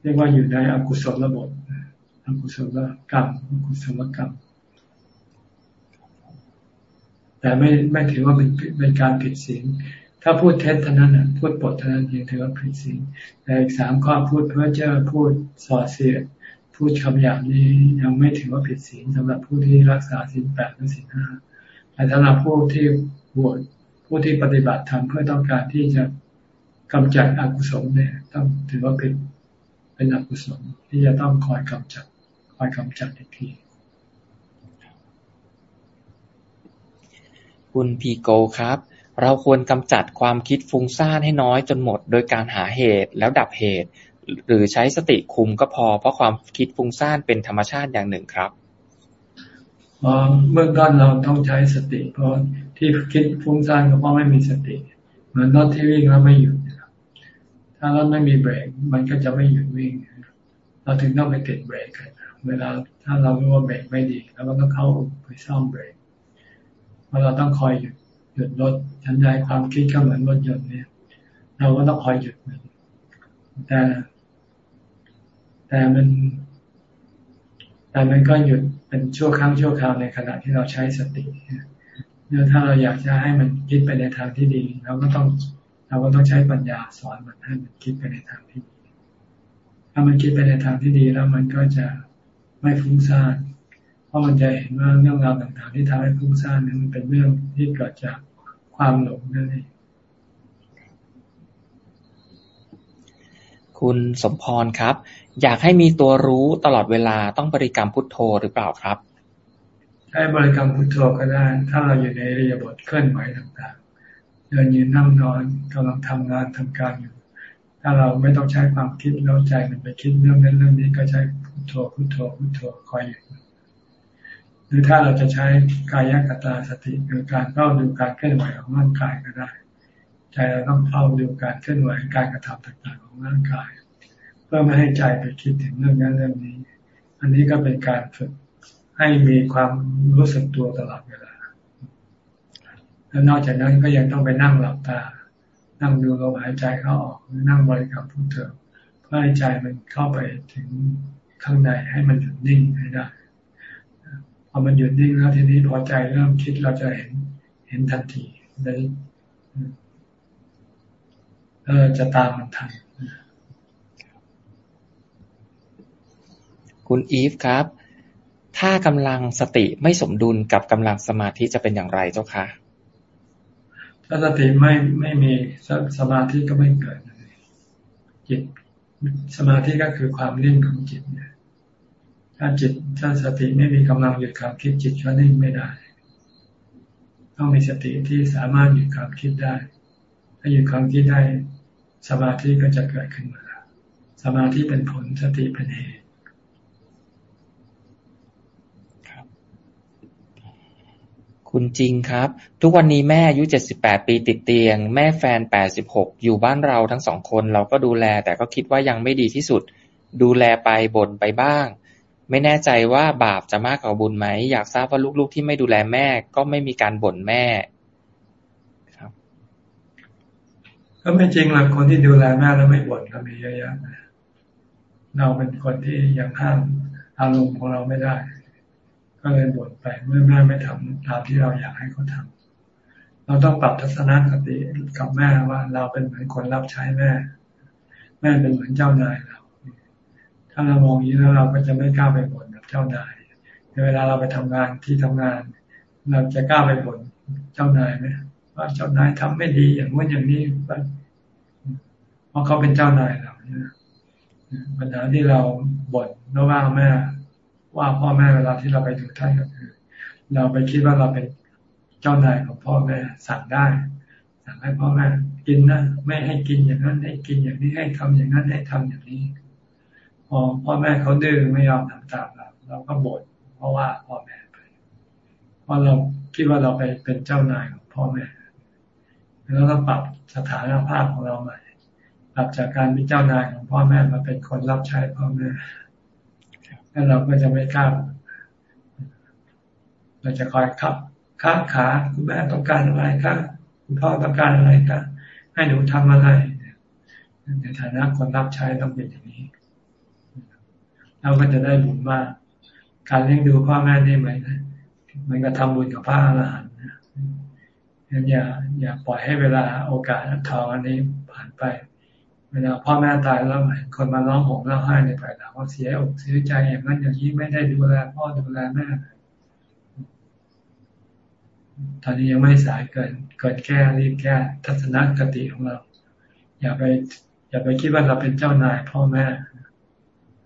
เรียกว่าอยู่ในอกุศลระบบอกุศลกรรมอกุศลกรรม แต่ไม่ไม่ถือว่าเป็นเป็นการผิดศีลถ้าพูดเท็จเท่านั้นนะพูดปดเท่านั้นยังถือว่าผิดศีลแต่อีกสามข้อพูดเพื่อเจ้าพูดส่อเสียดพูดคำหยาบนี้ยังไม่ถือว่าผิดศีลสำหรับผู้ที่รักษาศีลแปดหรือศีลห้าแต่สำหรับผู้ที่บวชผู้ที่ปฏิบัติธรรมเพื่อต้องการที่จะกำจัดอกุศลเนี่ย ต้องถือว่าเป็นเป็นอกุศลที่จะต้องคอยกำจัดคอยกำจัดอีกที คุณพีโกครับ เราควรกำจัดความคิดฟุ้งซ่านให้น้อยจนหมด โดยการหาเหตุแล้วดับเหตุ หรือใช้สติคุมก็พอ เพราะความคิดฟุ้งซ่านเป็นธรรมชาติอย่างหนึ่งครับเมื่อต้นเราต้องใช้สติ เพราะที่คิดฟุ้งซ่านก็เพราะไม่มีสติ เหมือนรถที่วิ่งแล้วไม่หยุดถ้ารถไม่มีเบรกมันก็จะไม่หยุดวิ่ง เราถึงต้องไปติดเบรกกันเวลาถ้าเรารู้ว่าเบรกไม่ดีเราก็ต้องเข้าไปซ่อมเบรก เพราะเราต้องคอยหยุดหยุดรถชันใยความคิดก็เหมือนรถยนต์เนี่ย เราก็ต้องคอยหยุดมันแต่ แต่มันแต่มันก็หยุดเป็นชั่วครั้งชั่วคราวในขณะที่เราใช้สติเนี่ยถ้าเราอยากจะให้มันคิดไปในทางที่ดี เราก็ต้องเราก็ต้องใช้ปัญญาสอนมันให้มันคิดไปในทางที่ดี ถ้ามันคิดไปในทางที่ดีแล้วมันก็จะไม่ฟุ้งซ่าน ราะมันจะเห็นว่าเรื่องราวต่างๆที่ทำให้ฟุ้งซ่านนั้นมันเป็นเรื่องที่เกิดจากความหลงนั่นเองคุณสมพรครับ อยากให้มีตัวรู้ตลอดเวลาต้องบริกรรมพุทโธหรือเปล่าครับใช้บริกรรมพุทโธก็ได้ ถ้าเราอยู่ในเรียบทเคลื่อนไหวต่างๆ เดินยืนนั่งนอนกำลังทำงานทำการอยู่ ถ้าเราไม่ต้องใช้ความคิดแล้วใจมันไปคิดเรื่องนั้นเรื่องนี้ก็ใช้พุทโธพุทโธพุทโธคอยอยู่ หรือถ้าเราจะใช้กายกตาสติคือการเฝ้าดูการเคลื่อนไหวของร่างกายก็ได้ ใจเราต้องเฝ้าดูการเคลื่อนไหวการกระทำต่างๆของร่างกาย เพื่อไม่ให้ใจไปคิดถึงเรื่องนั้นเรื่องนี้ อันนี้ก็เป็นการฝึกให้มีความรู้สึกตัวตลอดเวลา แล้วนอกจากนั้นก็ยังต้องไปนั่งหลับตา นั่งดูลมหายใจเข้าออกหรือนั่งบริกรรมพุทโธเพื่อให้ใจมันเข้าไปถึงข้างในให้มันหยุดนิ่งให้ได้ อมันหยุดนิ่งแล้วทีนี้พอใจเริ่มคิดเราจะเห็นเห็นทันทีได้เออจะตามมันทันคุณอีฟครับ ถ้ากำลังสติไม่สมดุลกับกำลังสมาธิจะเป็นอย่างไรเจ้าคะถ้าสติไม่ไม่มีสมาธิก็ไม่เกิดจิตสมาธิก็คือความนิ่งของจิตเนี่ย ถ้าจิตถ้าสติไม่มีกำลังหยุดความคิดจิตก็นิ่งไม่ได้ ต้องมีสติที่สามารถหยุดความคิดได้ ถ้าหยุดความคิดได้สมาธิก็จะเกิดขึ้นมา สมาธิเป็นผลสติเป็นเหตุคุณจริงครับ ทุกวันนี้แม่อายุเจ็ดสิบแปดปีติดเตียง แม่แฟนแปดสิบหกอยู่บ้านเราทั้งสองคนเราก็ดูแล แต่ก็คิดว่ายังไม่ดีที่สุด ดูแลไปบ่นไปบ้าง ไม่แน่ใจว่าบาปจะมากกว่าบุญไหม อยากทราบว่าลูกๆที่ไม่ดูแลแม่ ก็ไม่มีการบ่นแม่ครับ ก็ไม่จริงหรอกคนที่ดูแลแม่แล้วไม่บ่นก็มีเยอะแยะเราเป็นคนที่ยังห้ามอารมณ์ของเราไม่ได้ ก็เลยบ่นไปเมื่อแม่ไม่ทำตามที่เราอยากให้เขาทาเราต้องปรับทัศนคติกับแม่ว่าเราเป็นเหมือนคนรับใช้แม่ แม่เป็นเหมือนเจ้านายเรา ถ้าเรามองอย่างนี้แล้วเราก็จะไม่กล้าไปบ่นกับเจ้านายเวลาเราไปทำงานที่ทำงาน เราจะกล้าไปบ่นเจ้านายไหมว่าเจ้านายทำไม่ดีอย่างนู้นอย่างนี้เพราะเขาเป็นเจ้านายเราเนี่ยปัญหาที่เราบ่นระหว่างแม่ว่าพ่อแม่เวลาที่เราไปดูท่านก็คือ เราไปคิดว่าเราเป็นเจ้านายของพ่อแม่สั่งได้ สั่งให้พ่อแม่กินนะไม่ให้กินอย่างนั้นให้กินอย่างนี้ให้ทำอย่างนั้นให้ทำอย่างนี้ พอพ่อแม่เขาดื้อไม่ยอมทำตามเราเราก็บ่นเพราะว่าพ่อแม่ไปเพราะเราคิดว่าเราไปเป็นเจ้านายของพ่อแม่แล้วก็ปรับสถานภาพของเราใหม่ปรับจากการเป็นเจ้านายของพ่อแม่มาเป็นคนรับใช้พ่อแม่แล้วเราก็จะไม่กล้าเราจะคอยขับข้ามขาคุณแม่ต้องการอะไรครับคุณพ่อต้องการอะไรครับให้หนูทำอะไรในฐานะคนรับใช้ต้องเป็นอย่างนี้ เราก็จะได้บุญมาก การเลี้ยงดูพ่อแม่ได้ไหมมันก็ทำบุญกับพระอรหันต์งั้นอย่าอย่าปล่อยให้เวลาโอกาสทองอันนี้ผ่านไป เวลาพ่อแม่ตายแล้วคนมาร้องห่มร้องไห้ในภายหลังว่าเสียอกเสียใจอย่างนั้นอย่างนี้ไม่ได้ดูแลพ่อดูแลแม่ตอนนี้ยังไม่สายเกินเกินแก้รีบแก้ทัศนคติของเรา อย่าไป อย่าไปคิดว่าเราเป็นเจ้านายพ่อแม่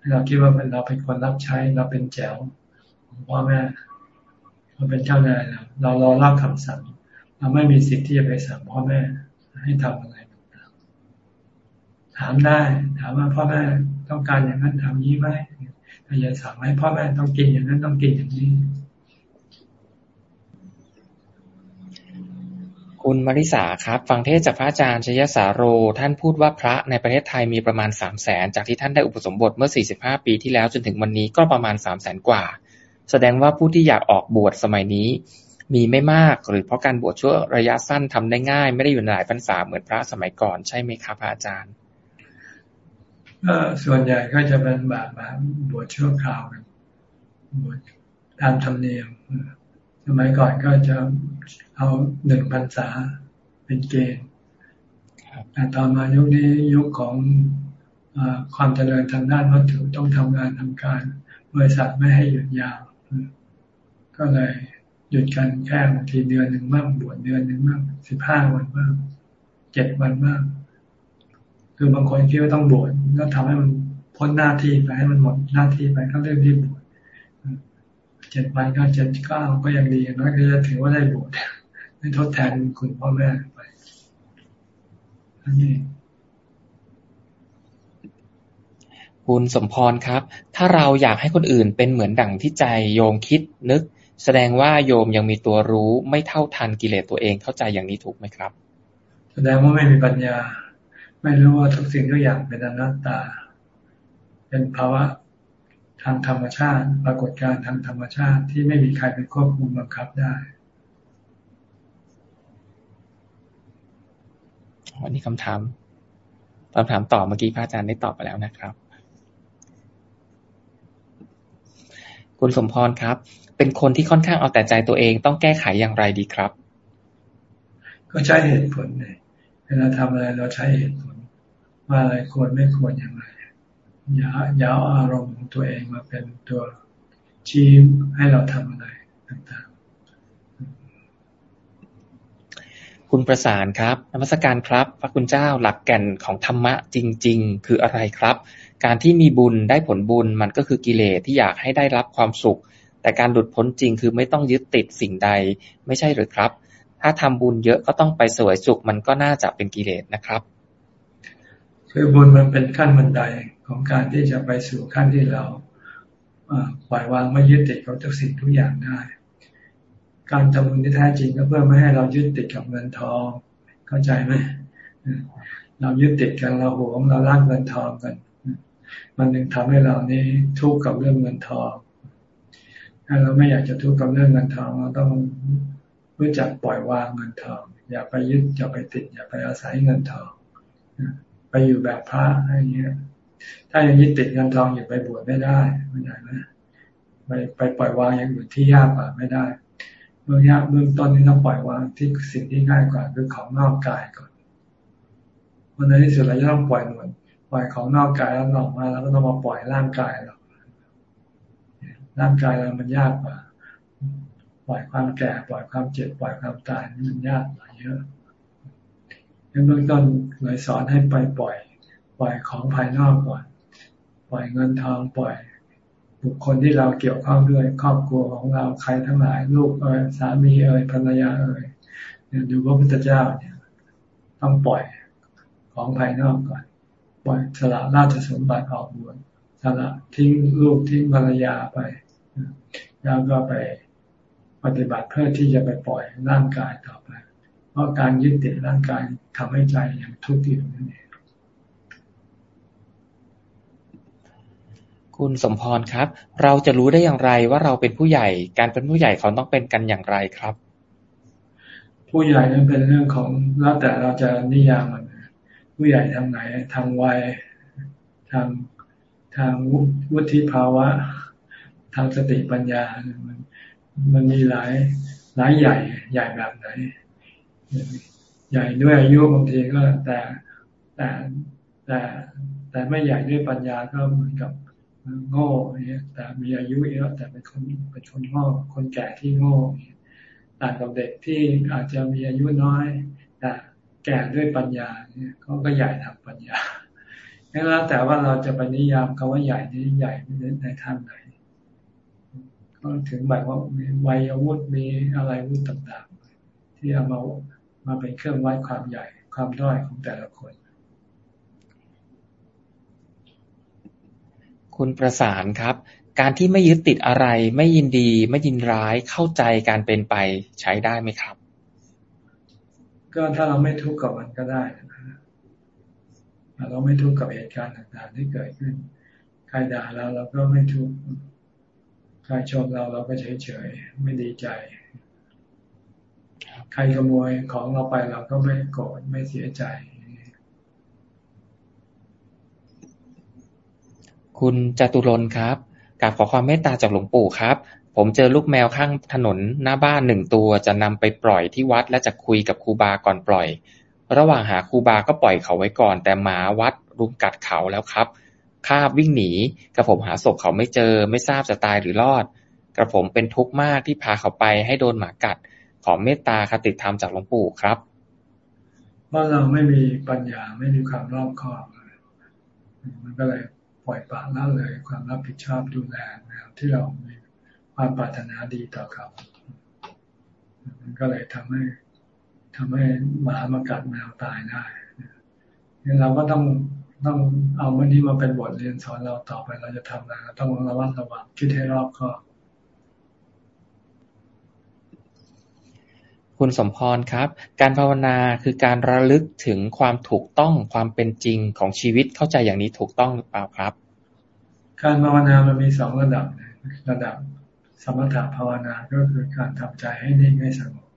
เราคิดว่าเราเป็นคนรับใช้เราเป็นแจ๋วของพ่อแม่เราเป็นเจ้านายเราเรารอรับคำสั่ง เราไม่มีสิทธิ์ที่จะไปสั่งพ่อแม่ให้ทำอะไรต่างๆถามได้ ถามว่าพ่อแม่ต้องการอย่างนั้นทำนี้ไหมแต่อย่าสั่งให้พ่อแม่ต้องกินอย่างนั้นต้องกินอย่างนี้ คุณมาริสาครับ ฟังเทศจากพระอาจารย์ชยสาโร ท่านพูดว่าพระในประเทศไทยมีประมาณสามแสนจากที่ท่านได้อุปสมบทเมื่อ 45 ปีที่แล้วจนถึงวันนี้ก็ประมาณสามแสนกว่า แสดงว่าผู้ที่อยากออกบวชสมัยนี้ มีไม่มากหรือเพราะการบวชช่วระยะสั้นทำได้ง่าย ไม่ได้อยู่หลายพรรษาเหมือนพระสมัยก่อนใช่ไหมครับอาจารย์ส่วนใหญ่ก็จะเป็นแบบแบบบวชชั่วคราวกันบวชตามธรรมเนียมสมัยก่อนก็จะ เอาหนึ่งพรรษาเป็นเกณฑ์แต่ตอนมายุคนี้ยุคของอความเจริญทางด้านวัตถุต้องทำงานทำการ บริษัทไม่ให้หยุดยาว ก็เลยหยุดกันแค่บางทีเดือนหนึ่งบ้างบวชเดือนหนึ่งบ้างสิบห้าวันบ้างเจ็ดวันบ้างคือบางคนคิดว่าต้องบวชแล้วทำให้มันพ้นหน้าที่ไปให้มันหมดหน้าที่ไปก็เรียกรีบบวช เจ็ดวันก็เจ็ดเก้าก็ยังดีน้อยก็จะถือว่าได้บวชได้ทดแทนคุณพ่อแม่ไปอันนี้คุณสมพรครับ ถ้าเราอยากให้คนอื่นเป็นเหมือนดั่งที่ใจโยมคิดนึก แสดงว่าโยมยังมีตัวรู้ไม่เท่าทันกิเลสตัวเองเข้าใจอย่างนี้ถูกไหมครับ แสดงว่าไม่มีปัญญา ไม่รู้ว่าทุกสิ่งทุกอย่างเป็นอนัตตา เป็นภาวะ ทางธรรมชาติ ปรากฏการทางธรรมชาติที่ไม่มีใครเป็นควบคุมบังคับได้วันนี้คำถามคำถามต่อเมื่อกี้พระอาจารย์ได้ตอบไปแล้วนะครับ คุณสมพรครับ เป็นคนที่ค่อนข้างเอาแต่ใจตัวเองต้องแก้ไขอย่างไรดีครับ ก็ใช้เหตุผลเลยเวลาทำอะไรเราใช้เหตุผล ว่าอะไรควรไม่ควรอย่างไร อย่าอย่าอาอารมณ์ของตัวเองมาเป็นตัวชี้ให้เราทำอะไรต่างๆ คุณประสานครับนมัสการครับ พระคุณเจ้าหลักแก่นของธรรมะจริง ๆ คืออะไรครับ การที่มีบุญได้ผลบุญมันก็คือกิเลสที่อยากให้ได้รับความสุข แต่การหลุดพ้นจริงคือไม่ต้องยึดติดสิ่งใด ไม่ใช่หรือครับ ถ้าทำบุญเยอะก็ต้องไปสวยสุขมันก็น่าจะเป็นกิเลสนะครับ คือบุญมันเป็นขั้นบันไดของการที่จะไปสู่ขั้นที่เราปล่อยวางไม่ยึดติดกับทุกสิ่งทุกอย่างได้ การทำบุญที่แท้จริงก็เพื่อไม่ให้เรายึดติดกับเงินทอง เข้าใจไหมเรายึดติดกันเราหวงเรารักเงินทองกัน มันจึงทำให้เรานี้ทุกข์กับเรื่องเงินทอง ถ้าเราไม่อยากจะทุกข์กับเรื่องเงินทอง เราต้องรู้จักปล่อยวางเงินทอง อย่าไปยึดอย่าไปติด อย่าไปอาศัยเงินทอง ไปอยู่แบบพระอะไรเงี้ย ถ้ายังยึดติดเงินทองอยู่ไปบวชไม่ได้ไม่ได้นะไปไปปล่อยวางอย่างอื่นที่ยากกว่าไม่ได้เบื้องยากเบื้องต้นนี้ต้องปล่อยวางที่สิ่งที่ง่ายกว่าคือของนอกกายก่อนวันในที่สุดเราจะต้องปล่อยหมดปล่อยของนอกกายแล้วออกมาแล้วก็ต้องมาปล่อยร่างกายเราร่างกายเรามันยากกว่า ปล่อยความแก่ ปล่อยความเจ็บ ปล่อยความตายนี่มันยากกว่าเยอะ เบื้องต้นเลยสอนให้ไปปล่อย ปล่อยของภายนอกก่อน ปล่อยเงินทองปล่อย บุคคลที่เราเกี่ยวข้องด้วยครอบครัวของเราใครทั้งหลายลูกเอ่ยสามีเอ่ยภรรยาเอ่ยเนี่ยดูพระพุทธเจ้าเนี่ยต้องปล่อยของภายนอกก่อน ปล่อยสละราชสมบัติออกบวชสละทิ้งลูกทิ้งภรรยาไป แล้วก็ไปปฏิบัติเพื่อที่จะไปปล่อยร่างกายต่อไป ราะการยึดติดร่างกายทำให้ใจอย่างทุกข์อยู่นั่นเองคุณสมพรครับ เราจะรู้ได้อย่างไรว่าเราเป็นผู้ใหญ่ การเป็นผู้ใหญ่เขาต้องเป็นกันอย่างไรครับ ผู้ใหญ่นั้นเป็นเรื่องของแล้วแต่เราจะนิยามมัน ผู้ใหญ่ทางไหนทางวัยทางทางวุฒิภาวะ ทางสติปัญญา มันมันมีหลายหลายใหญ่ใหญ่แบบไหน ใหญ่ด้วยอายุบางทีก็แต่แต่แต่แต่ไม่ใหญ่ด้วยปัญญาก็เหมือนกับโง่เนี่ยแต่มีอายุเยอะแต่เป็นคนเป็นคนโง่คนแก่ที่โง่ต่างกับเด็กที่อาจจะมีอายุน้อย แต่แก่ด้วยปัญญาเนี่ยเขาก็ใหญ่ทางปัญญาแล้วแต่ว่าเราจะไปนิยามคำว่าใหญ่นี้ใหญ่ในทางไหนก็ถึงแบบว่ามีวัยวุฒิมีอะไรวุฒิต่างๆ ที่เอามา มาเป็นเครื่องวัดความใหญ่ความด้อยของแต่ละคน คุณประสานครับ การที่ไม่ยึดติดอะไร ไม่ยินดี ไม่ยินร้ายเข้าใจการเป็นไปใช้ได้ไหมครับ ก็ถ้าเราไม่ทุกข์กับมันก็ได้นะเราไม่ทุกข์กับเหตุการณ์ต่างๆที่เกิดขึ้น ใครด่าเราเราก็ไม่ทุกข์ใครชมเราเราก็เฉยๆไม่ดีใจ ใครขโมยของเราไปเราก็ไม่โกรธไม่เสียใจ คุณจตุรนครับกราบขอความเมตตาจากหลวงปู่ครับ ผมเจอลูกแมวข้างถนนหน้าบ้านหนึ่งตัวจะนำไปปล่อยที่วัดและจะคุยกับครูบาก่อนปล่อย ระหว่างหาครูบาก็ปล่อยเขาไว้ก่อน แต่หมาวัดรุมกัดเขาแล้วครับคาบวิ่งหนีกระผมหาศพเขาไม่เจอ ไม่ทราบจะตายหรือรอด กระผมเป็นทุกข์มากที่พาเขาไปให้โดนหมากัด ขอเมตตาคติธรรมจากหลวงปู่ครับเพราะเราไม่มีปัญญาไม่มีความรอบคอบมันก็เลยปล่อยปละละเลยความรับผิดชอบดูแลแนวที่เรามีความปรารถนาดีต่อเขา มันก็เลยทำให้ทำให้หมามากัดแมวตายได้งั้นเราก็ต้องต้องเอาวันนี้มาเป็นบทเรียนสอนเราต่อไปเราจะทำอะไรต้องระวังระวังคิดให้รอบคอบ คุณสมพรครับ การภาวนาคือการระลึกถึงความถูกต้องความเป็นจริงของชีวิตเข้าใจอย่างนี้ถูกต้องหรือเปล่าครับ การภาวนามันมีสองระดับระดับสมถะภาวนาก็คือการทำใจให้นิ่งให้สงบ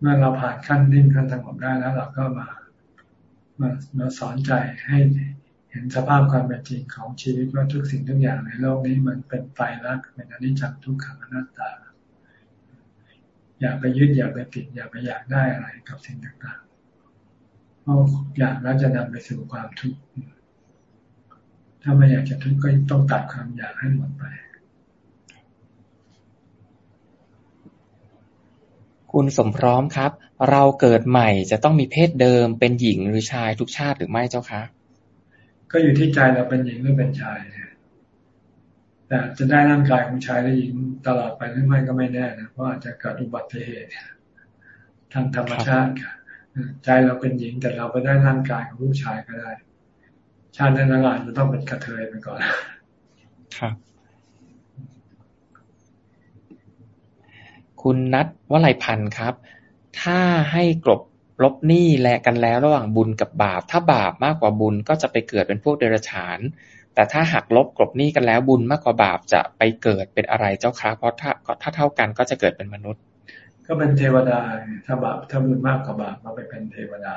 เมื่อเราผ่านขั้นนิ่งขั้นสงบได้แล้ว เราก็มามามาสอนใจให้เห็นสภาพความเป็นจริงของชีวิตว่าทุกสิ่งทุกอย่างในโลกนี้มันเป็นไตรลักษณ์เป็นอนิจจังทุกขังอนัตตา อย่าไปยึดอย่าไปติดอย่าไปอยากได้อะไรกับสิ่งต่างๆเพราะอยากแล้วจะนำไปสู่ความทุกข์ถ้าไม่อยากจะทุกข์ก็ต้องตัดความอยากให้หมดไป คุณสมพร้อมครับ เราเกิดใหม่จะต้องมีเพศเดิมเป็นหญิงหรือชายทุกชาติหรือไม่เจ้าคะก็อยู่ที่ใจเราเป็นหญิงหรือเป็นชาย แต่จะได้ร่างกายของชายและหญิงตลอดไปหรือไม่ก็ไม่แน่นะเพราะอาจจะเกิดอุบัติเหตุทางธรรมชาติใจเราเป็นหญิงแต่เราไปได้ร่างกายของผู้ชายก็ได้ ชาตินั้นอาจจะต้องเป็นกระเทยไปก่อนครับคุณนัทวลัยพันธ์ครับ ถ้าให้กลบลบหนี้แลกันแล้วระหว่างบุญกับบาป ถ้าบาปมากกว่าบุญก็จะไปเกิดเป็นพวกเดรัจฉาน แต่ถ้าหักลบกลบหนี้กันแล้ว บุญมากกว่าบาปจะไปเกิดเป็นอะไรเจ้าคะเพราะถ้าถ้าเท่ากันก็จะเกิดเป็นมนุษย์ ก็เป็นเทวดาถ้าบาปถ้าบุญมากกว่าบาปมาไปเป็นเทวดา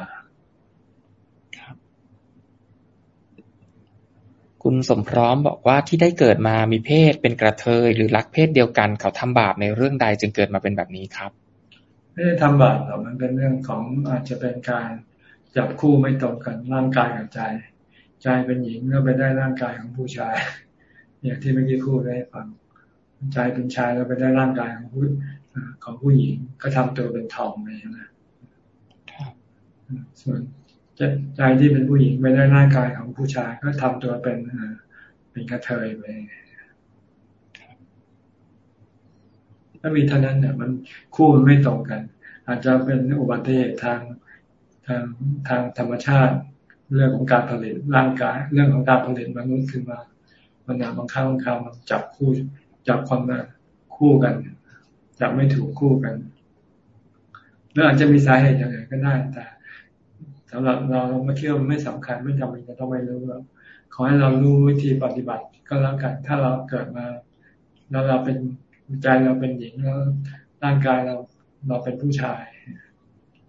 คุณสมพร้อมบอกว่าที่ได้เกิดมามีเพศเป็นกระเทยหรือรักเพศเดียวกัน เขาทำบาปในเรื่องใดจึงเกิดมาเป็นแบบนี้ครับไม่ได้ทำบาปหรอกมันเป็นเรื่องของอาจจะเป็นการจับคู่ไม่ตรงกันร่างกายกับใจ ใจเป็นหญิงแล้วไปได้ร่างกายของผู้ชาย อย่างที่เมื่อกี้พูดได้ฟังใจเป็นชายแล้วไปได้ร่างกายของผู้ของผู้หญิงก็ทำตัวเป็นทอมไปนะส่วนใจที่เป็นผู้หญิงไปได้ร่างกายของผู้ชาย ก็ทำตัวเป็นเป็นกระเทยไปถ้ามีเท่านั้นเนี่ยมันคู่มันไม่ตรงกัน อาจจะเป็นอุบัติเหตุทางทางทางธรรมชาติ เรื่องของการผลิตร่างกาย เรื่องของการผลิตมนุษย์ขึ้นมามันนาบางครั้งบางคราวมันจับคู่จับความมาคู่กันจับไม่ถูกคู่กันหรืออาจจะมีสาเหตุอย่างไรก็ได้ แต่สำหรับเราเราไม่เที่ยวไม่สำคัญไม่จำเป็นจะต้องไปรู้แล้วขอให้เรารู้วิธีปฏิบัติก็แล้วกัน ถ้าเราเกิดมา แล้วเราเป็นใจเราเป็นหญิงแล้วร่างกายเราเราเป็นผู้ชาย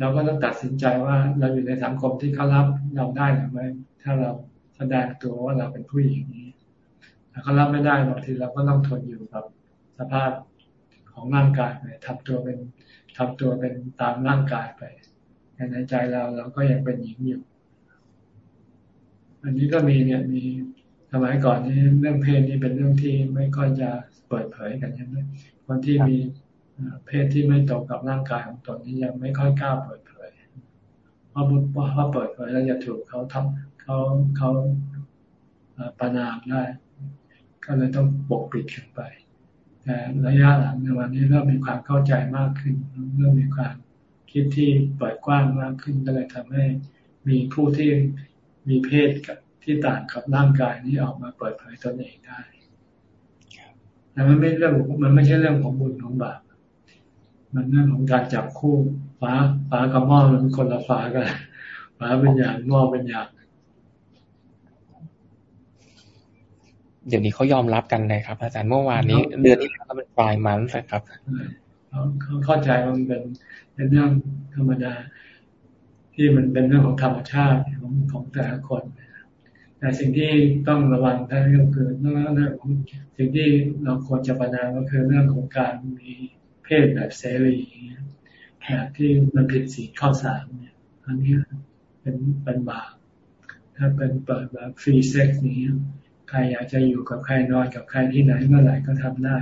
เราก็ต้องตัดสินใจว่าเราอยู่ในสังคมที่เขารับเราได้หรือไม่ถ้าเราแสดงตัวว่าเราเป็นผู้หญิงนี้ถ้าเขารับไม่ได้บางทีเราก็ต้องทนอยู่กับสภาพของร่างกายไปทำตัวเป็นทำตัวเป็นตามร่างกายไปในใจเราเราก็ยังเป็นหญิงอยู่ อันนี้ก็มีเนี่ยมีสมัยก่อนนี่เรื่องเพศนี่เป็นเรื่องที่ไม่ค่อยจะเปิดเผยกันใช่ไหมคนที่มี เพศที่ไม่ตรงกับร่างกายของตนนี่ยังไม่ค่อยกล้าเปิดเผย เพราะเพราะเปิดเผยแล้วจะถูกเขาทำเขาเขาประนามได้ ก็เลยต้องปกปิดกันไป แต่ระยะหลังในวันนี้เริ่มมีความเข้าใจมากขึ้น เริ่มมีความคิดที่เปิดกว้างมากขึ้นก็เลยทำให้มีผู้ที่มีเพศที่ต่างกับร่างกายนี้ออกมาเปิดเผยตนเองได้แต่มันไม่เรื่องมันไม่ใช่เรื่องของบุญของบาป มันเรื่องของการจับคู่ฝาฝากับหม้อมันคนละฝากันฝาเป็นอย่างหม้อเป็นอย่างเดี๋ยวนี้เขายอมรับกันเลยครับ อาจารย์เมื่อวานนี้เดือนที่แล้วก็เป็นปลายมันครับเขาเข้าใจว่ามันเป็นเป็นเรื่องธรรมดา ที่มันเป็นเรื่องของธรรมชาติของของแต่ละคนแต่สิ่งที่ต้องระวังท่านก็คือเรื่องเรื่องของสิ่งที่เราควรจะประนามก็คือเรื่องของการมี เพศแบบเสรีแบบที่มันผิดศีลข้อสามเนี่ยอันนี้เป็นเป็นบาปถ้าเป็นเพศแบบ free sex นี้ใครอยากจะอยู่กับใครนอนกับใครที่ไหนเมื่อไหร่ก็ทำได้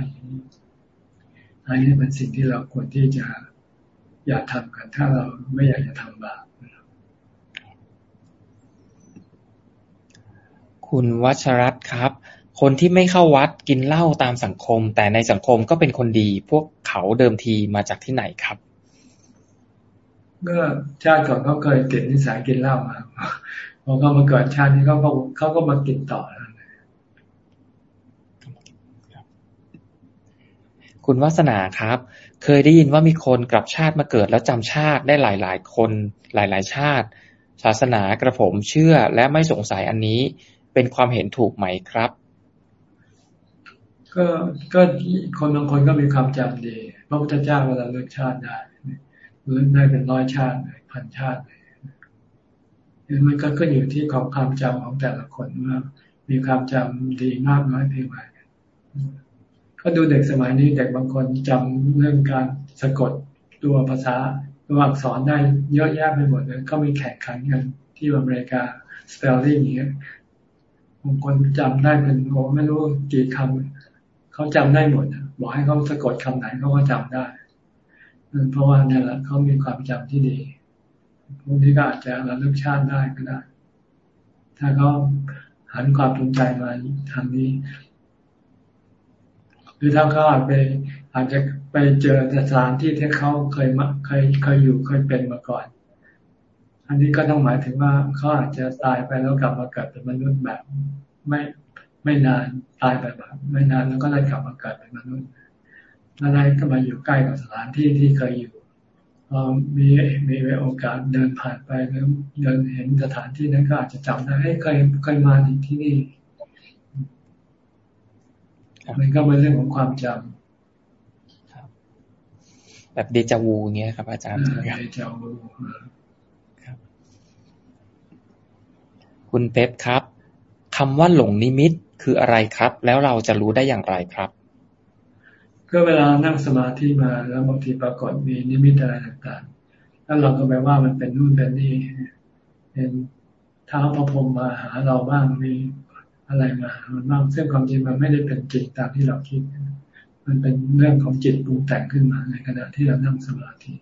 อันนี้เป็นสิ่งที่เราควรที่จะอยากทำกัน ถ้าเราไม่อยากจะทำบาปคุณวัชรัตครับ คนที่ไม่เข้าวัดกินเหล้าตามสังคม แต่ในสังคมก็เป็นคนดี พวกเขาเดิมทีมาจากที่ไหนครับเมื่อชาติก่อนเขาเคยติดนิสัยกินเหล้ามาพอเขามาเกิดชาตินี้เขาก็เขาก็มากินต่อแล้วคุณวัสนาครับ เคยได้ยินว่ามีคนกลับชาติมาเกิดแล้วจำชาติได้หลาย ๆ คนหลาย ๆ ชาติ ศาสนากระผมเชื่อและไม่สงสัยอันนี้ เป็นความเห็นถูกไหมครับ ก็ก็คนบางคนก็มีความจำดี พระพุทธเจ้าเวลาเลือกชาติได้หรือได้เป็นร้อยชาติพันชาติมันก็ขึ้นอยู่ที่ความความจำของแต่ละคนว่ามีความจำดีมากน้อยเพียงไรก็ดูเด็กสมัยนี้เด็กบางคนจำเรื่องการสะกดตัวภาษาตัวอักษรได้เยอะแยะไปหมดเลยก็มีแข่งขันกันที่อเมริกา spelling อย่างเงี้ยบางคนจำได้เป็นโอ้ไม่รู้กี่คำ เขาจำได้หมดบอกให้เขาสะกดคำไหนเขาก็จำได้เพราะว่าเนี่ยแหละเขามีความจำที่ดีพวกนี้ก็อาจจะระลึกชาติได้ก็ได้ ถ้าเขาหันความสนใจมาทางนี้ หรือถ้าเขาอาจไปอาจจะไปเจอสถานที่ที่เขาเคยมาเคยเคยอยู่เคยเป็นมาก่อน อันนี้ก็ต้องหมายถึงว่าเขาอาจจะตายไปแล้วกลับมาเกิดเป็นมนุษย์แบบ ไม่ ไม่นานตายไปแบบไม่นานแล้วก็ได้กลับมาเกิดเป็นมนุษย์แล้วได้ก็มาอยู่ใกล้กับสถานที่ที่เคยอยู่พอมีมีโอกาสเดินผ่านไปแล้วเดินเห็นสถานที่นั้นก็อาจจะจำได้ให้เคยเคยมาที่นี่มันก็เป็นเรื่องของความจำแบบเดจาวูเงี้ยครับ อาจารย์เดจาวูครับคุณเป๊ปครับคำว่าหลงนิมิต คืออะไรครับ แล้วเราจะรู้ได้อย่างไรครับ ก็เวลานั่งสมาธิมาแล้วบางทีปรากฏมีนิมิตอะไรต่างๆแล้วเราก็ไปว่ามันเป็นนู่นเป็นนี่เป็นเท้าพระพรมมาหาเราบ้างมีอะไรมามันบ้างซึ่งความจริงมันไม่ได้เป็นจิตตามที่เราคิด มันเป็นเรื่องของจิตปรุงแต่งขึ้นมาในขณะที่เรานั่งสมาธิ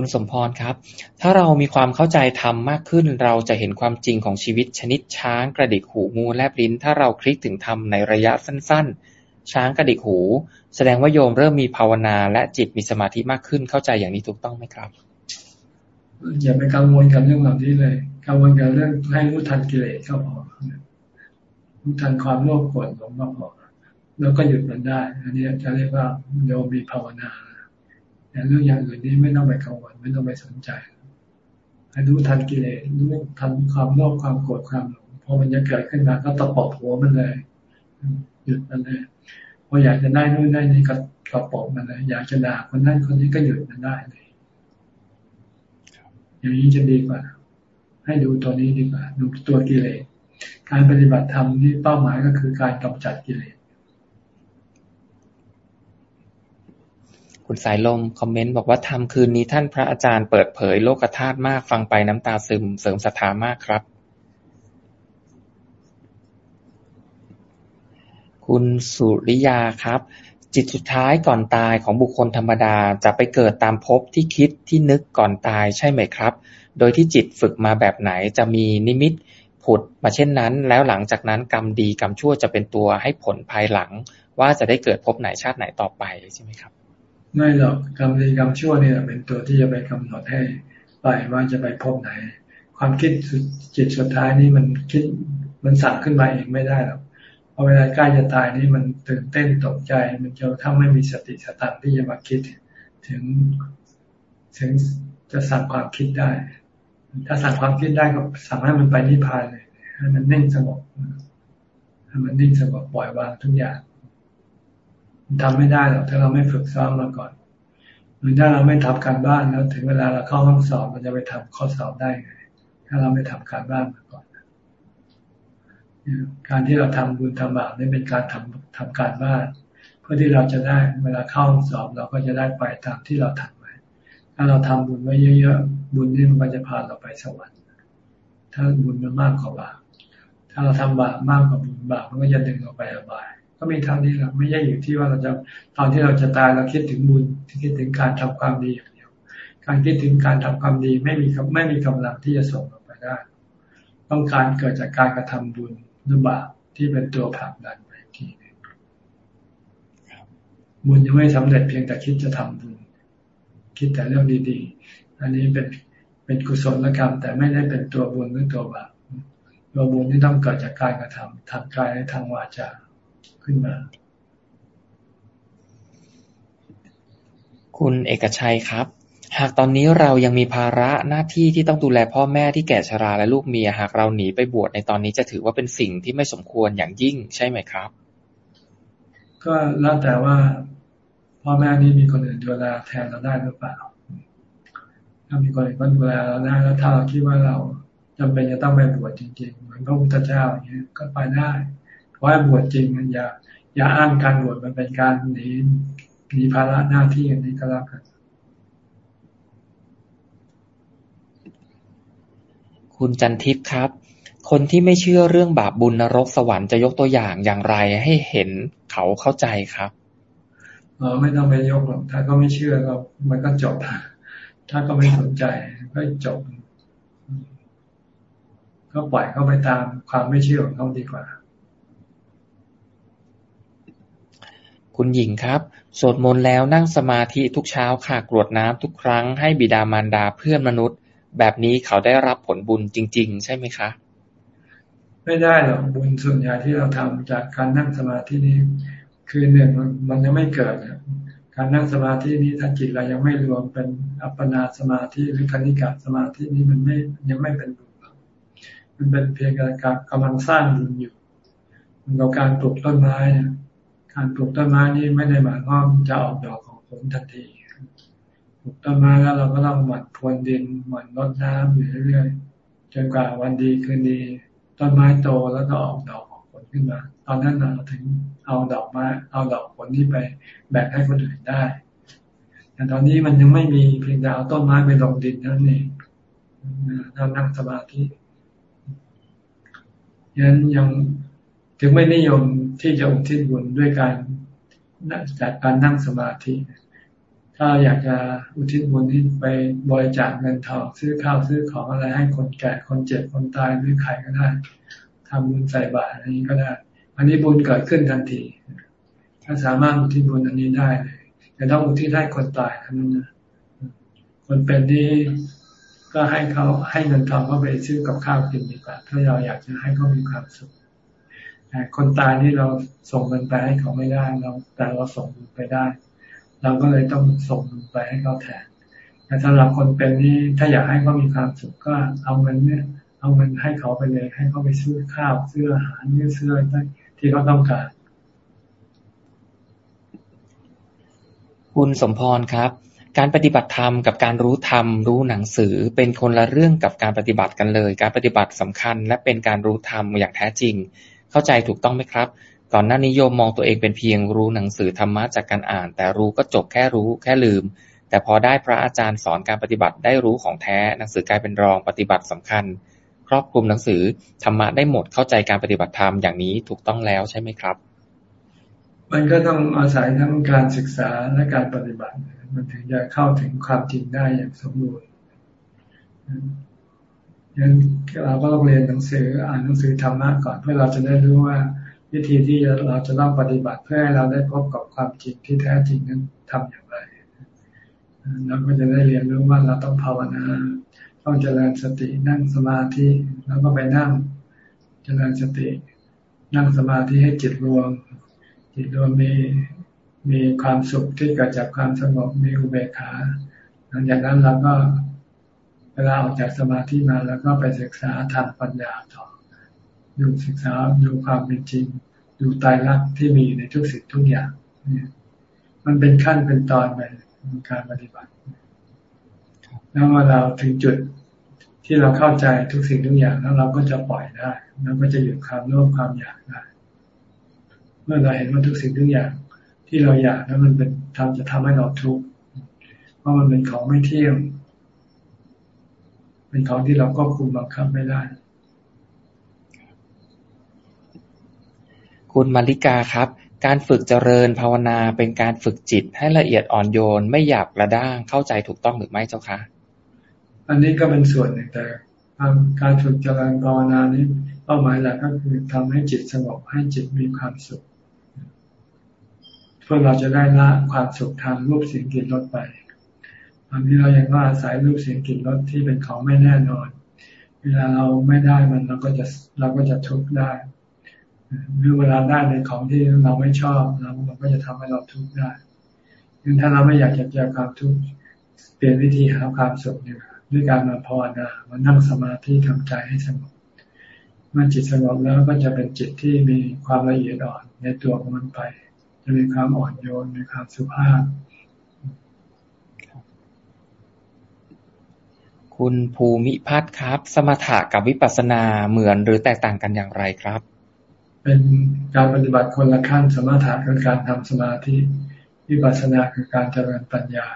คุณสมพรครับ ถ้าเรามีความเข้าใจธรรมมากขึ้น เราจะเห็นความจริงของชีวิตชนิดช้างกระดิกหูงูแลบลิ้น ถ้าเราคลิกถึงธรรมในระยะสั้น ๆ ช้างกระดิกหู แสดงว่าโยมเริ่มมีภาวนาและจิตมีสมาธิมากขึ้นเข้าใจอย่างนี้ถูกต้องไหมครับอย่าไปกังวลกับเรื่องเหล่านี้เลย กังวลกับเรื่องให้รู้ทันกิเลสก็พอรู้ทันความโลภโกรธหลงก็พอแล้วก็หยุดมันได้ อันนี้จะเรียกว่าโยมมีภาวนา แต่เรื่องอย่างอื่นนี้ไม่ต้องไปกังวลไม่ต้องไปสนใจให้รู้ทันกิเลสรู้ทันความโลภความโกรธความหลงพอมันจะเกิดขึ้นมาก็ตะปบหัวมันเลยหยุดมันเลยพออยากจะได้นู่นได้นี่ก็ตะปบมันเลยอยากจะด่าคนนั้นคนนี้ก็หยุดมันได้เลยอย่างนี้จะดีกว่า ให้ดูตัวนี้ดีกว่า ดูตัวกิเลสการปฏิบัติธรรมนี่เป้าหมายก็คือการกำจัดกิเลส คุณสายลมคอมเมนต์บอกว่าทำคืนนี้ท่านพระอาจารย์เปิดเผยโลกธาตุมากฟังไปน้ำตาซึมเสริมศรัทธามากครับ คุณสุริยาครับ จิตสุดท้ายก่อนตายของบุคคลธรรมดาจะไปเกิดตามภพที่คิดที่นึกก่อนตายใช่ไหมครับ โดยที่จิตฝึกมาแบบไหนจะมีนิมิตผุดมาเช่นนั้น แล้วหลังจากนั้นกรรมดีกรรมชั่วจะเป็นตัวให้ผลภายหลัง ว่าจะได้เกิดภพไหนชาติไหนต่อไปใช่ไหมครับ ไม่หรอกกรรมดีกรรมชั่วนี่เป็นตัวที่จะไปกำหนดให้ไปว่าจะไปพบไหน ความคิดจิตสุดท้ายนี่มันคิดมันสั่งขึ้นมาเองไม่ได้หรอกพอเวลาใกล้จะตายนี่มันตื่นเต้นตกใจ มันจะถ้าไม่มีสติสตังที่จะมาคิด ถึงถึงจะสั่งความคิดได้ ถ้าสั่งความคิดได้ก็สั่งให้มันไปนิพพานเลยให้มันนิ่งสงบให้มันนิ่งสงบปล่อยวางทุกอย่าง ทำไม่ได้หรอกถ้าเราไม่ฝึกซ้อมมาก่อน หรือถ้าเราไม่ทำการบ้านแล้ว ถึงเวลาเราเข้าห้องสอบมันจะไปทำข้อสอบได้ไงถ้าเราไม่ทำการบ้านมาก่อนการที่เราทำบุญทำบาปนี่เป็นการทำทำการบ้านเพื่อที่เราจะได้เวลาเข้าห้องสอบเราก็จะได้ไปตามที่เราทำไว้ ถ้าเราทำบุญไว้เยอะๆบุญนี่มันก็จะพาเราไปสวรรค์ถ้าบุญมันมากกว่าบาปถ้าเราทำบาปมากกว่าบุญบาปมันก็จะดึงเราไปอบาย ก็มีทางนี้แหละไม่ใช่อยู่ที่ว่าเราจะตอนที่เราจะตายเราคิดถึงบุญคิดถึงการทำความดีอย่างเดียว การคิดถึงการทำความดีไม่มีไม่มีกำลังที่จะส่งเราไปได้ ต้องการเกิดจากการกระทำบุญหรือบาปที่เป็นตัวผลักดันไปทีนึงบุญยังไม่สำเร็จเพียงแต่คิดจะทำบุญ คิดแต่เรื่องดีๆ อันนี้เป็นเป็นกุศลกรรม แต่ไม่ได้เป็นตัวบุญหรือตัวบาปตัวบุญนี่ต้องเกิดจากการกระทำทางกายและทางวาจา ขึ้นมา คุณเอกชัยครับ หากตอนนี้เรายังมีภาระหน้าที่ที่ต้องดูแลพ่อแม่ที่แก่ชราและลูกเมีย หากเราหนีไปบวชในตอนนี้จะถือว่าเป็นสิ่งที่ไม่สมควรอย่างยิ่งใช่ไหมครับ ก็แล้วแต่ว่าพ่อแม่นี้มีคนอื่นดูแลแทนเราได้หรือเปล่า ถ้ามีคนอื่นดูแลเราได้แล้วถ้าเราคิดว่าเราจำเป็นจะต้องไปบวชจริงๆเหมือนพระพุทธเจ้าอย่างนี้ก็ไปได้ ว่าบวชจริงมันอย่าอย่าอ้างการบวชมันเป็นการหนีหนีภาระหน้าที่อันนี้ก็แล้วกันคุณจันทิพย์ครับ คนที่ไม่เชื่อเรื่องบาปบุญนรกสวรรค์จะยกตัวอย่างอย่างไรให้เห็นเขาเข้าใจครับเออไม่ต้องไปยกหรอกถ้าก็ไม่เชื่อก็มันก็จบ ถ้าก็ไม่สนใจก็จบ ก็ปล่อยเขาไปตามความไม่เชื่อของเขาดีกว่า คุณหญิงครับ สวดมนต์แล้วนั่งสมาธิทุกเช้าค่ะกรวดน้ำทุกครั้งให้บิดามารดาเพื่อนมนุษย์ แบบนี้เขาได้รับผลบุญจริง ๆ ใช่ไหมคะ ไม่ได้หรอกบุญส่วนใหญ่ที่เราทำจากการนั่งสมาธินี้ คือหนึ่งมันยังไม่เกิดการนั่งสมาธินี้ถ้าจิตเรายังไม่รวมเป็นอัปปนาสมาธิหรือคณิกาสมาธินี้มันไม่ยังไม่เป็นบุญมันเป็นเพียงการกำลังสร้างบุญอยู่มันกับการปลูกต้นไม้ การปลูกต้นไม้นี่ไม่ได้หมายความจะออกดอกของผลทันทีปลูกต้นไม้แล้วเราก็ต้องหมั่นพรวนดินหมั่นรดน้ำอยู่เรื่อยๆจนกว่าวันดีคืนดีต้นไม้โตแล้วก็ออกดอกออกผลขึ้นมา ตอนนั้นเราถึงเอาดอกไม้เอาดอกผลนี้ไปแบ่งให้คนอื่นได้แต่ตอนนี้มันยังไม่มีเพียงแต่เอาต้นไม้ไปลงดินนั่นเองเรานั่งสมาธิยังยังถึงไม่นิยม ที่จะอุทิศบุญด้วยการจากการนั่งสมาธิ ถ้าอยากจะอุทิศบุญนี้ไปบริจาคเงินทองซื้อข้าวซื้อของอะไรให้คนแก่คนเจ็บคนตายหรือใครก็ได้ทำบุญใส่บาตรอันนี้ก็ได้ อันนี้บุญเกิดขึ้นทันที ถ้าสามารถอุทิศบุญอันนี้ได้เลยแต่ต้องอุทิศให้คนตายเท่านั้นนะ คนเป็นนี้ก็ให้เขาให้เงินทองเขาไปซื้อกับข้าวกินดีกว่า ถ้าเราอยากจะให้เขามีความสุข แต่คนตายนี่เราส่งเงินไปให้เขาไม่ได้เราแต่เราส่งเงินไปได้ เราก็เลยต้องส่งเงินไปให้เขาแทนแต่สำหรับคนเป็นนี่ถ้าอยากให้เขามีความสุขก็เอาเงินเนี่ยเอาเงินให้เขาไปเลย ให้เขาไปซื้อข้าวซื้ออาหารซื้ออะไรที่เขาต้องการ คุณสมพรครับ การปฏิบัติธรรมกับการรู้ธรรมรู้หนังสือเป็นคนละเรื่องกับการปฏิบัติกันเลย การปฏิบัติสำคัญและเป็นการรู้ธรรมอย่างแท้จริง เข้าใจถูกต้องไหมครับ ก่อนหน้านิยมมองตัวเองเป็นเพียงรู้หนังสือธรรมะจากการอ่าน แต่รู้ก็จบแค่รู้แค่ลืม แต่พอได้พระอาจารย์สอนการปฏิบัติได้รู้ของแท้หนังสือกลายเป็นรองปฏิบัติสำคัญ ครอบคลุมหนังสือธรรมะได้หมดเข้าใจการปฏิบัติธรรมอย่างนี้ถูกต้องแล้วใช่ไหมครับ มันก็ต้องอาศัยทั้งการศึกษาและการปฏิบัติ มันถึงจะเข้าถึงความจริงได้อย่างสมบูรณ์ ยังเราก็ต้องเรียนหนังสืออ่านหนังสือธรรมะก่อนเพื่อเราจะได้รู้ว่า วิธีที่เราจะต้องปฏิบัติเพื่อให้เราได้พบกับความจริงที่แท้จริงนั้นทำอย่างไรเราก็จะได้เรียนรู้ว่าเราต้องภาวนาต้องเจริญสตินั่งสมาธิแล้วก็ไปนั่งเจริญสติ นั่งสมาธิให้จิตรวม จิตรวมมีมีความสุขที่เกิดจากความสงบมีอุเบกขาหลังจากนั้นเราก็ เวลาออกจากสมาธิมาแล้วก็ไปศึกษาทางปัญญาต่อ ดูศึกษาดูความเป็นจริง ดูตายรักที่มีในทุกสิ่งทุกอย่างมันเป็นขั้นเป็นตอนไปการปฏิบัติ แล้วเมื่อเราถึงจุดที่เราเข้าใจทุกสิ่งทุกอย่างแล้วเราก็จะปล่อยได้แล้วก็จะหยุดความโลภความอยากได้ เมื่อเราเห็นว่าทุกสิ่งทุกอย่าง ที่เราอยากแล้วมันเป็นทำจะทำให้เราทุกข์เพราะมันเป็นของไม่เที่ยง เป็นของที่เราก็คุมบังคับไม่ได้ คุณมาริกาครับ การฝึกเจริญภาวนาเป็นการฝึกจิตให้ละเอียดอ่อนโยนไม่หยาบกระด้างเข้าใจถูกต้องหรือไม่เจ้าคะ อันนี้ก็เป็นส่วนหนึ่งแต่การฝึกเจริญภาวนานี้เป้าหมายหลักก็คือทำให้จิตสงบให้จิตมีความสุขพื่อเราจะได้ละความสุขทางรูปเสียงกลิ่นรสไป ตอนนี้เรายังว่าอาศัยรูปเสียงกลิ่นรสที่เป็นของไม่แน่นอน เวลาเราไม่ได้มันเราก็จะเราก็จะทุกข์ได้หรือเวลาได้ในของที่เราไม่ชอบเรามันก็จะทำให้เราทุกข์ได้ดังถ้าเราไม่อยากจะเจอความทุกข์เปลี่ยนวิธีหาความสุขเนี่ยด้วยการมาภาวนามานั่งสมาธิทำใจให้สงบเมื่อจิตสงบแล้วก็จะเป็นจิตที่มีความละเอียดอ่อนในตัวของมันไป จะมีความอ่อนโยนมีความสุภาพ คุณภูมิพัฒน์ครับ สมถะกับวิปัสสนาเหมือนหรือแตกต่างกันอย่างไรครับ เป็นการปฏิบัติคนละขั้นสมถะคือการทำสมาธิวิปัสสนาคือการเจริญปัญญา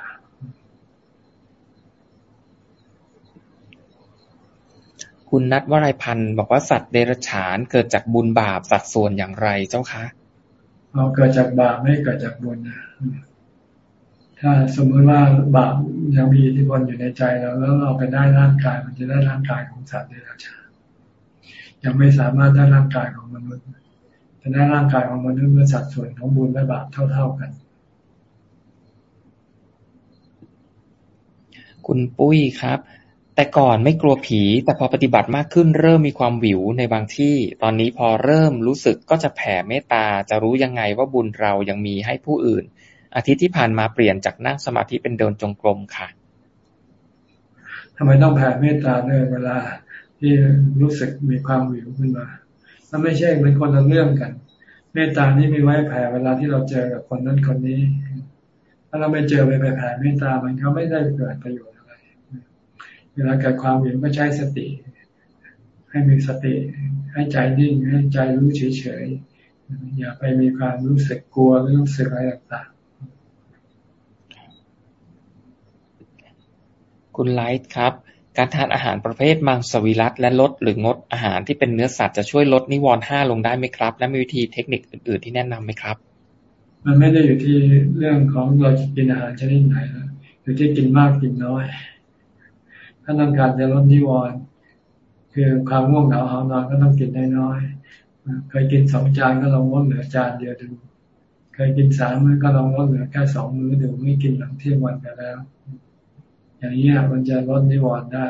คุณนัทวรัยพันธ์บอกว่าสัตว์เดรัจฉานเกิดจากบุญบาปสัดส่วนอย่างไรเจ้าคะเราเกิดจากบาปไม่เกิดจากบุญนะ ถ้าสมมติว่าบาปยังมีอิทธิพลอยู่ในใจเราแล้วเราไปได้ร่างกาย มันจะได้ร่างกายของสัตว์เดรัจฉายังไม่สามารถได้ร่างกายของมนุษย์จะได้ร่างกายของมนุษย์เมื่อสัดส่วนของบุญและบาปเท่า ๆกัน คุณปุ้ยครับ แต่ก่อนไม่กลัวผี แต่พอปฏิบัติมากขึ้นเริ่มมีความหวิวในบางที่ ตอนนี้พอเริ่มรู้สึกก็จะแผ่เมตตาจะรู้ยังไงว่าบุญเรายังมีให้ผู้อื่น อาทิตย์ที่ผ่านมาเปลี่ยนจากนั่งสมาธิเป็นเดินจงกรมค่ะทำไมต้องแผ่เมตตาด้วยเวลาที่รู้สึกมีความหวิวขึ้นมามันไม่ใช่เป็นคนละเรื่องกัน เมตตานี่มีไว้แผ่เวลาที่เราเจอกับคนนั้นคนนี้ ถ้าเราไม่เจอไปแผ่เมตตา มันก็ไม่ได้เกิดประโยชน์อะไร เวลาเกิดความห็นก็ใช้สติ ให้มีสติ ให้ใจนิ่ง ให้ใจรู้เฉยๆ อย่าไปมีความรู้สึกกลัวหรือรู้สึกอะไรต่าง คุณไลท์ครับ การทานอาหารประเภทมังสวิรัตและลดหรืองดอาหารที่เป็นเนื้อสัตว์จะช่วยลดนิวรณ์ห้าลงได้ไหมครับ และมีวิธีเทคนิคอื่น ๆ ที่แนะนำไหมครับ มันไม่ได้อยู่ที่เรื่องของเราจะกินอาหารชนิดไหนแล้วอยู่ที่กินมากกินน้อย ถ้าต้องการจะลดนิวรณ์คือความง่วงเหงาหานอนก็ต้องกินน้อยๆเคยกินสองจานก็ลองลดเหลือจานเดียวดูเคยกินสามมื้อก็ลองลดเหลือแค่สองมื้อดูไม่กินหลังเที่ยงวันไปแล้ว อย่างนี้มันจะลดนิวรณ์ได้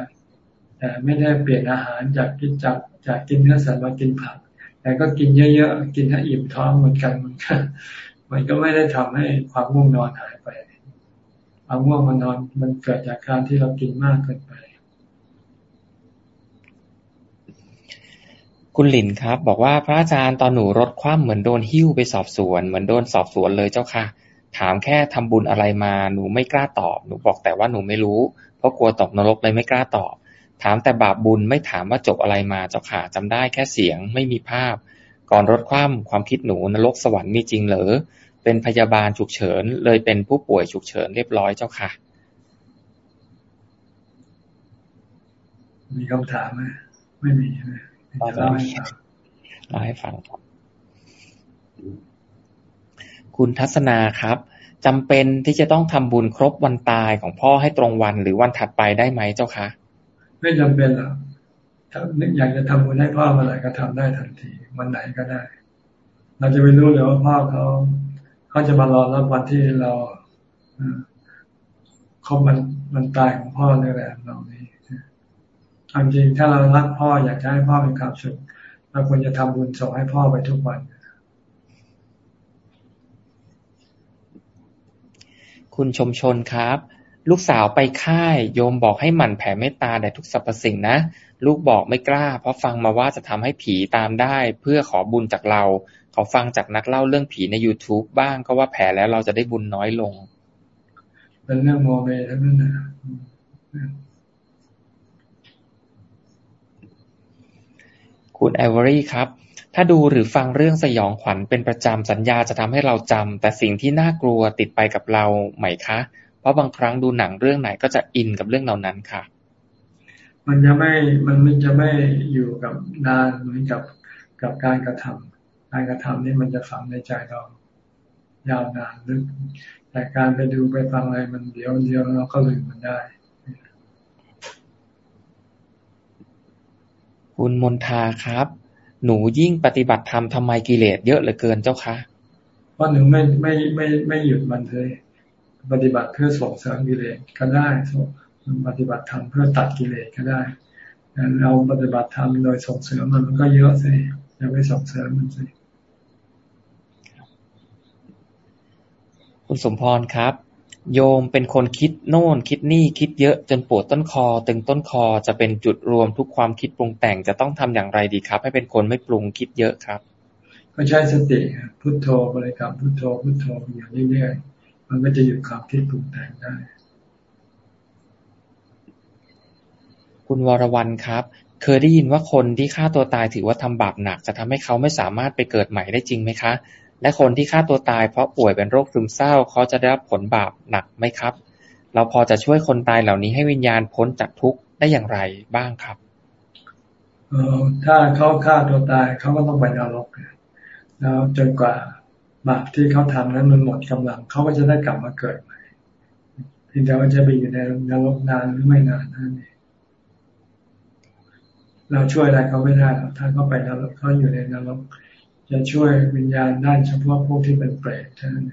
แต่ไม่ได้เปลี่ยนอาหารจากกินจากจากกินเนื้อสัตว์มากินผัก แต่ก็กินเยอะๆ กินให้อิ่มท้องเหมือนกันมือนกันมันก็ไม่ได้ทำให้ความง่วงนอนหายไป ความง่วงมันนอนมันเกิดจากการที่เรากินมากเกินไป คุณหลินครับ บอกว่าพระอาจารย์ตอนหนูรถคว่ำเหมือนโดนหิ้วไปสอบสวน เหมือนโดนสอบสวนเลยเจ้าค่ะ ถามแค่ทำบุญอะไรมาหนูไม่กล้าตอบ หนูบอกแต่ว่าหนูไม่รู้ เพราะกลัวตกนรกเลยไม่กล้าตอบ ถามแต่บาปบุญไม่ถามว่าจบอะไรมาเจ้าค่ะจำได้แค่เสียงไม่มีภาพ ก่อนรถคว่ำความคิดหนูนรกสวรรค์มีจริงเหรอเป็นพยาบาลฉุกเฉิน เลยเป็นผู้ป่วยฉุกเฉินเรียบร้อยเจ้าค่ะ มีคำถามไหมไม่มีใช่ไหมจะเล่าให้ฟังเล่าให้ฟังครับ คุณทัศนาครับจำเป็นที่จะต้องทำบุญครบวันตายของพ่อให้ตรงวันหรือวันถัดไปได้ไหมเจ้าคะไม่จำเป็นหรอกถ้าอยากจะทำบุญให้พ่อเมื่อไหร่ก็ทำได้ทันที วันไหนก็ได้ เราจะไปรู้เลยว่าพ่อเขาเขาจะมารอรับวันที่เราเขามันมันตายของพ่อในแหละเรานี้จริงถ้าเรารักพ่ออยากให้พ่อมีความสุขเราควรจะทำบุญส่งให้พ่อไปทุกวัน คุณชมชนครับ ลูกสาวไปค่าย โยมบอกให้หมั่นแผ่เมตตาแด่ทุกสรรพสิ่งนะ ลูกบอกไม่กล้า เพราะฟังมาว่าจะทำให้ผีตามได้ เพื่อขอบุญจากเราเขาฟังจากนักเล่าเรื่องผีใน youtube บ้างก็ว่าแผลแล้วเราจะได้บุญน้อยลง เป็นเรื่องโมเมทั้งนั้นนะคุณไอวอรี่ครับ ถ้าดูหรือฟังเรื่องสยองขวัญเป็นประจำสัญญาจะทำให้เราจำ แต่สิ่งที่น่ากลัวติดไปกับเราไหมคะ เพราะบางครั้งดูหนังเรื่องไหนก็จะอินกับเรื่องเหล่านั้นค่ะ มันจะไม่ มันมันจะไม่อยู่กับนานเหมือนกับกับการกระทำการกระทำนี่มันจะฝังในใจเรายาวนานลึกแต่การไปดูไปฟังอะไรมันเดียวเดียวเราก็ลืมมันได้คุณมนทาครับ หนูยิ่งปฏิบัติธรรมทำไมกิเลสเยอะเหลือเกินเจ้าคะเพราะหนูไม่ไม่ไม่ไม่หยุดมันเลย ปฏิบัติเพื่อส่งเสริมกิเลสก็ได้ปฏิบัติธรรมเพื่อตัดกิเลสก็ได้เราปฏิบัติธรรมโดยส่งเสริมมันมันก็เยอะสิอย่าไปส่งเสริมมันสิคุณสมพรครับ โยมเป็นคนคิดโน่นคิดนี่คิดเยอะจนปวดต้นคอ ตึงต้นคอ จะเป็นจุดรวมทุกความคิดปรุงแต่งจะต้องทำอย่างไรดีครับ ให้เป็นคนไม่ปรุงคิดเยอะครับ ก็ใช้สติพุทโธบริกรรมพุทโธพุทโธอย่างเรื่อยๆมันก็จะหยุดความคิดปรุงแต่งได้ คุณวรวรรณครับ เคยได้ยินว่าคนที่ฆ่าตัวตายถือว่าทำบาปหนัก จะทำให้เขาไม่สามารถไปเกิดใหม่ได้จริงไหมคะ และคนที่ฆ่าตัวตายเพราะป่วยเป็นโรคซึมเศร้าเขาจะได้รับผลบาปหนักไหมครับ เราพอจะช่วยคนตายเหล่านี้ให้วิญญาณพ้นจากทุกข์ได้อย่างไรบ้างครับถ้าเขาฆ่าตัวตายเขาก็ต้องไปนรกแล้วจนกว่าบาปที่เขาทำนั้นมันหมดกำลังเขาก็จะได้กลับมาเกิดใหม่เพียงแต่ว่าจะไปอยู่ในนรกนานหรือไม่นานนั่นเองเราช่วยอะไรเขาไม่ได้ถ้าเขาไปนรกเขาอยู่ในนรก จะช่วยวิญญาณได้เฉพาะพวกที่เป็นเปรตเท่านั้น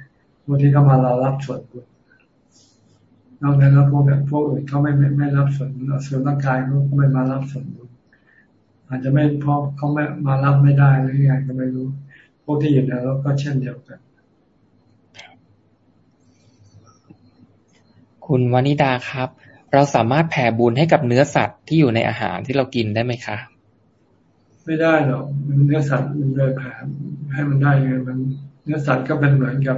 พวกที่เข้ามาเรารับส่วนบุญนอกนั้นแล้วพวกแบบพวกอื่นเขาไม่ไม่ไม่รับส่วนบุญส่วนร่างกายเขาไม่มารับส่วนบุญอาจจะไม่เพราะเขาไม่มารับไม่ได้หรือยังก็ไม่รู้ พวกที่อยู่ในรถก็เช่นเดียวกัน คุณวานิดาครับ เราสามารถแผ่บุญให้กับเนื้อสัตว์ที่อยู่ในอาหารที่เรากินได้ไหมคะ ไม่ได้หรอกมันเนื้อสัตว์มันเลยแผ่ให้มันได้ไงมันเนื้อสัตว์ก็เป็นเหมือนกับ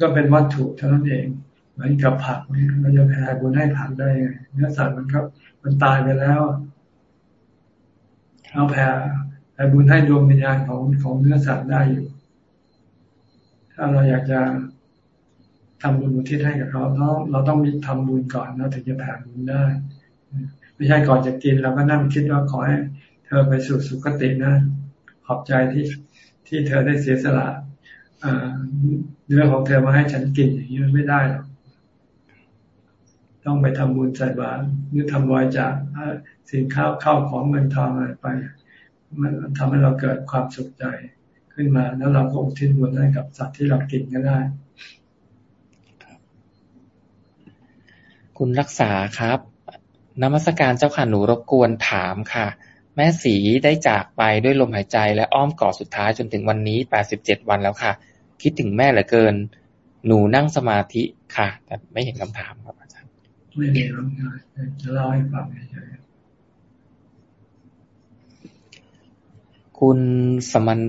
ก็เป็นวัตถุเท่านั้นเอง เหมือนกับผักเนี่ยเราจะแผ่บุญให้ผักได้ไงเนื้อสัตว์มันก็มันตายไปแล้วเราแผ่แผ่บุญให้ดวงวิญญาณของของเนื้อสัตว์ได้อยู่ ถ้าเราอยากจะทำบุญอุทิศให้กับเขาเราเราต้องมีทำบุญก่อนเราถึงจะแผ่บุญได้ ไม่ใช่ก่อนจะกินเราก็นั่งคิดว่าขอให้ ธอไปสู่สุคตินะ ขอบใจที่ที่เธอได้เสียสละเนื้อของเธอมาให้ฉันกินอย่างนี้มันไม่ได้หรอกต้องไปทำบุญใส่บาตรหรือทำบริจาคสินค้าเข้าของเงินทองอะไรไป มันทำให้เราเกิดความสุขใจขึ้นมา แล้วเราก็อุทิศบุญให้กับสัตว์ที่เรากินก็ได้คุณรักษาครับนมัสการเจ้าค่ะหนูรบกวนถามค่ะ แม่สีได้จากไปด้วยลมหายใจและอ้อมกอดสุดท้ายจนถึงวันนี้ แปดสิบเจ็ดวันแล้วค่ะ คิดถึงแม่เหลือเกิน หนูนั่งสมาธิค่ะ แต่ไม่เห็นคำถามครับอาจารย์ ไม่เห็นคำถามจะเล่าให้ฟังเฉยคุณสมัน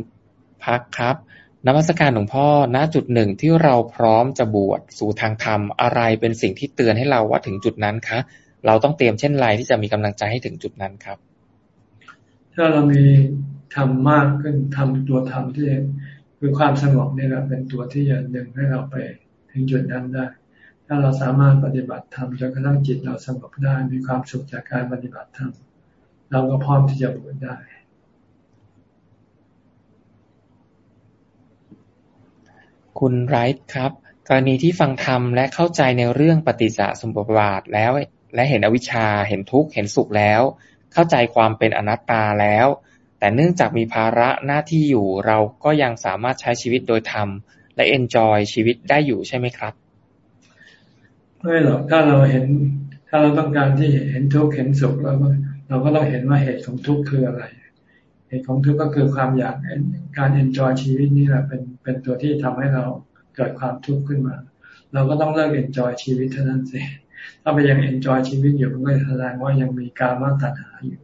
พักครับนมัสการหลวงพ่อ ณ จุดหนึ่งที่เราพร้อมจะบวชสู่ทางธรรม อะไรเป็นสิ่งที่เตือนให้เราว่าถึงจุดนั้นคะ เราต้องเตรียมเช่นไรที่จะมีกำลังใจให้ถึงจุดนั้นครับ ถ้าเรามีทำมากขึ้นทำตัวทำที่คือความสงบนี่แหละเป็นตัวที่จะดึงให้เราไปถึงจุดนั้นได้ ถ้าเราสามารถปฏิบัติธรรมจนกระทั่งจิตเราสงบได้มีความสุขจากการปฏิบัติธรรมเราก็พร้อมที่จะบวชได้คุณไรท์ครับ กรณีที่ฟังธรรมและเข้าใจในเรื่องปฏิจจสมุปบาทแล้ว และเห็นอวิชชาเห็นทุกข์เห็นสุขแล้ว เข้าใจความเป็นอนัตตาแล้ว แต่เนื่องจากมีภาระหน้าที่อยู่เราก็ยังสามารถใช้ชีวิตโดยธรรม และ enjoy ชีวิตได้อยู่ใช่ไหมครับ ไม่หรอกถ้าเราเห็น ถ้าเราต้องการที่เห็นทุกข์เห็นสุขแล้วเราก็ต้องเห็นว่าเหตุของทุกข์คืออะไรเหตุของทุกข์ก็คือความอยากการ enjoy ชีวิตนี่แหละเป็นเป็นตัวที่ทำให้เราเกิดความทุกข์ขึ้นมา เราก็ต้องเลิก enjoy ชีวิตเท่านั้นสิ ถ้าไปยัง enjoy ชีวิตอยู่มันก็แสดงว่ายังมีการมาตัณหาอยู่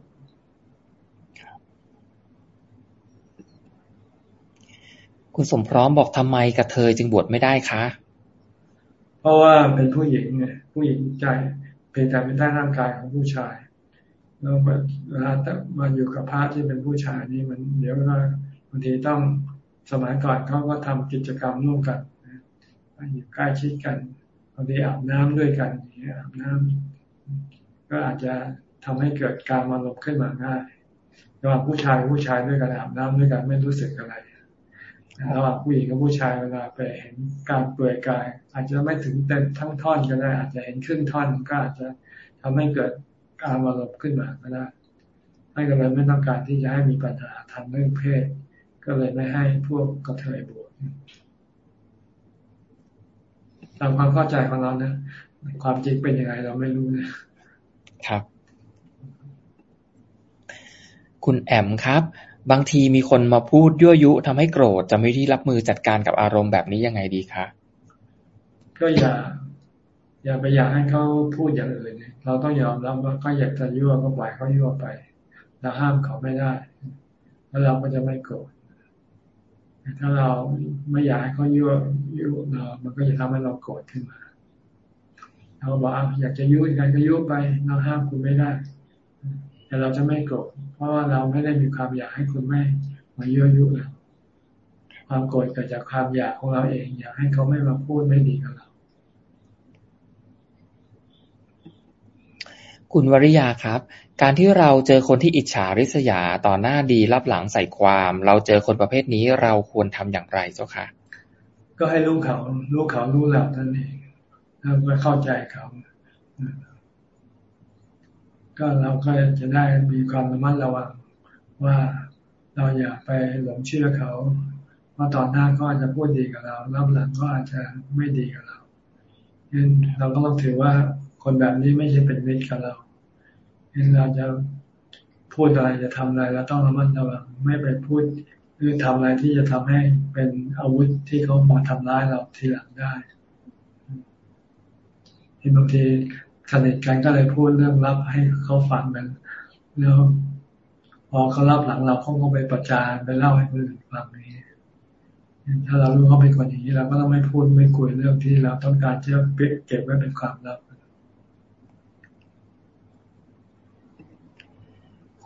คุณสมพร้อมบอกทำไมกระเทยจึงบวชไม่ได้คะ เพราะว่าเป็นผู้หญิงไงผู้หญิงใจเป็นแต่เป็นด้านร่างกายของผู้ชายแล้วเวลามาอยู่กับพระที่เป็นผู้ชายนี่มันเดี๋ยวก็บางทีต้องสมัยก่อนเขาก็ทำกิจกรรมร่วมกันอยู่ใกล้ชิดกันบางทีอาบน้ำด้วยกันอาบน้ำก็อาจจะทำให้เกิดการมาลบขึ้นมาง่ายระหว่างผู้ชายผู้ชายด้วยกันอาบน้ำด้วยกันไม่รู้สึกอะไรระหว่างผู้หญิงกับผู้ชายเวลาไปเห็นการเปลือยกาย อาจจะไม่ถึงเต็มทั้งท่อนก็ได้ อาจจะเห็นครึ่งท่อนก็อาจจะทำให้เกิดการมาลบขึ้นมาก็ได้ให้ก็เลยไม่ต้องการที่จะให้มีปัญหาทางเรื่องเพศ ก็เลยไม่ให้พวกกระเทยบวช ตามความเข้าใจของเรานะความจริงเป็นยังไงเราไม่รู้นะครับ คุณแอมครับ บางทีมีคนมาพูดยั่วยุทำให้โกรธจะไม่ที่รับมือจัดการกับอารมณ์แบบนี้ยังไงดีคะก็อย่า อย่าไปอยากให้เขาพูดอย่างอื่นเราต้องยอมรับว่าเขาอยากจะยั่วก็ปล่อยเขายั่วไปเราห้ามเขาไม่ได้ แล้วเราก็จะไม่โกรธ ถ้าเราไม่อยากให้เขายั่วยั่วเรา มันก็จะทำให้เราโกรธขึ้นมา เราบอกอยากจะยุ่งกันก็ยุ่งไป เราห้ามคุณไม่ได้ แต่เราจะไม่โกรธ เพราะว่าเราไม่ได้มีความอยากให้คุณไม่มายั่วยุเราความโกรธเกิดจากความอยากของเราเอง อยากให้เขาไม่มาพูดไม่ดีกับเรา คุณวริยาครับ การที่เราเจอคนที่อิจฉาริษยาต่อหน้าดีรับหลังใส่ความ เราเจอคนประเภทนี้เราควรทำอย่างไรเจ้าค่ะ ก็ให้รู้เขารู้เขารู้เราท่านเองแล้วก็เข้าใจเขา ก็เราก็จะได้มีความระมัดระวังว่าเราอย่าไปหลงเชื่อเขาเพราะตอนหน้าก็อาจจะพูดดีกับเรารับหลังก็อาจจะไม่ดีกับเราเั้นเราก็ต้องถือว่า คนแบบนี้ไม่ใช่เป็นมิตรกับเราเห็นเราจะพูดอะไรจะทำอะไรเราต้องระมัดระวังไม่ไปพูดหรือทำอะไรที่จะทำให้เป็นอาวุธที่เขามาทำร้ายเราทีหลังได้ที่บางทีสนิทกันก็เลยพูดเรื่องลับให้เขาฟังกันแล้วพอเขารับหลังเราเขาก็ไปประจานไปเล่าให้คนอื่นฟังนี้ถ้าเรารู้เขาเป็นคนอย่างนี้เราก็ต้องไม่พูดไม่คุยเรื่องที่เราต้องการจะเก็บไว้เป็นความลับ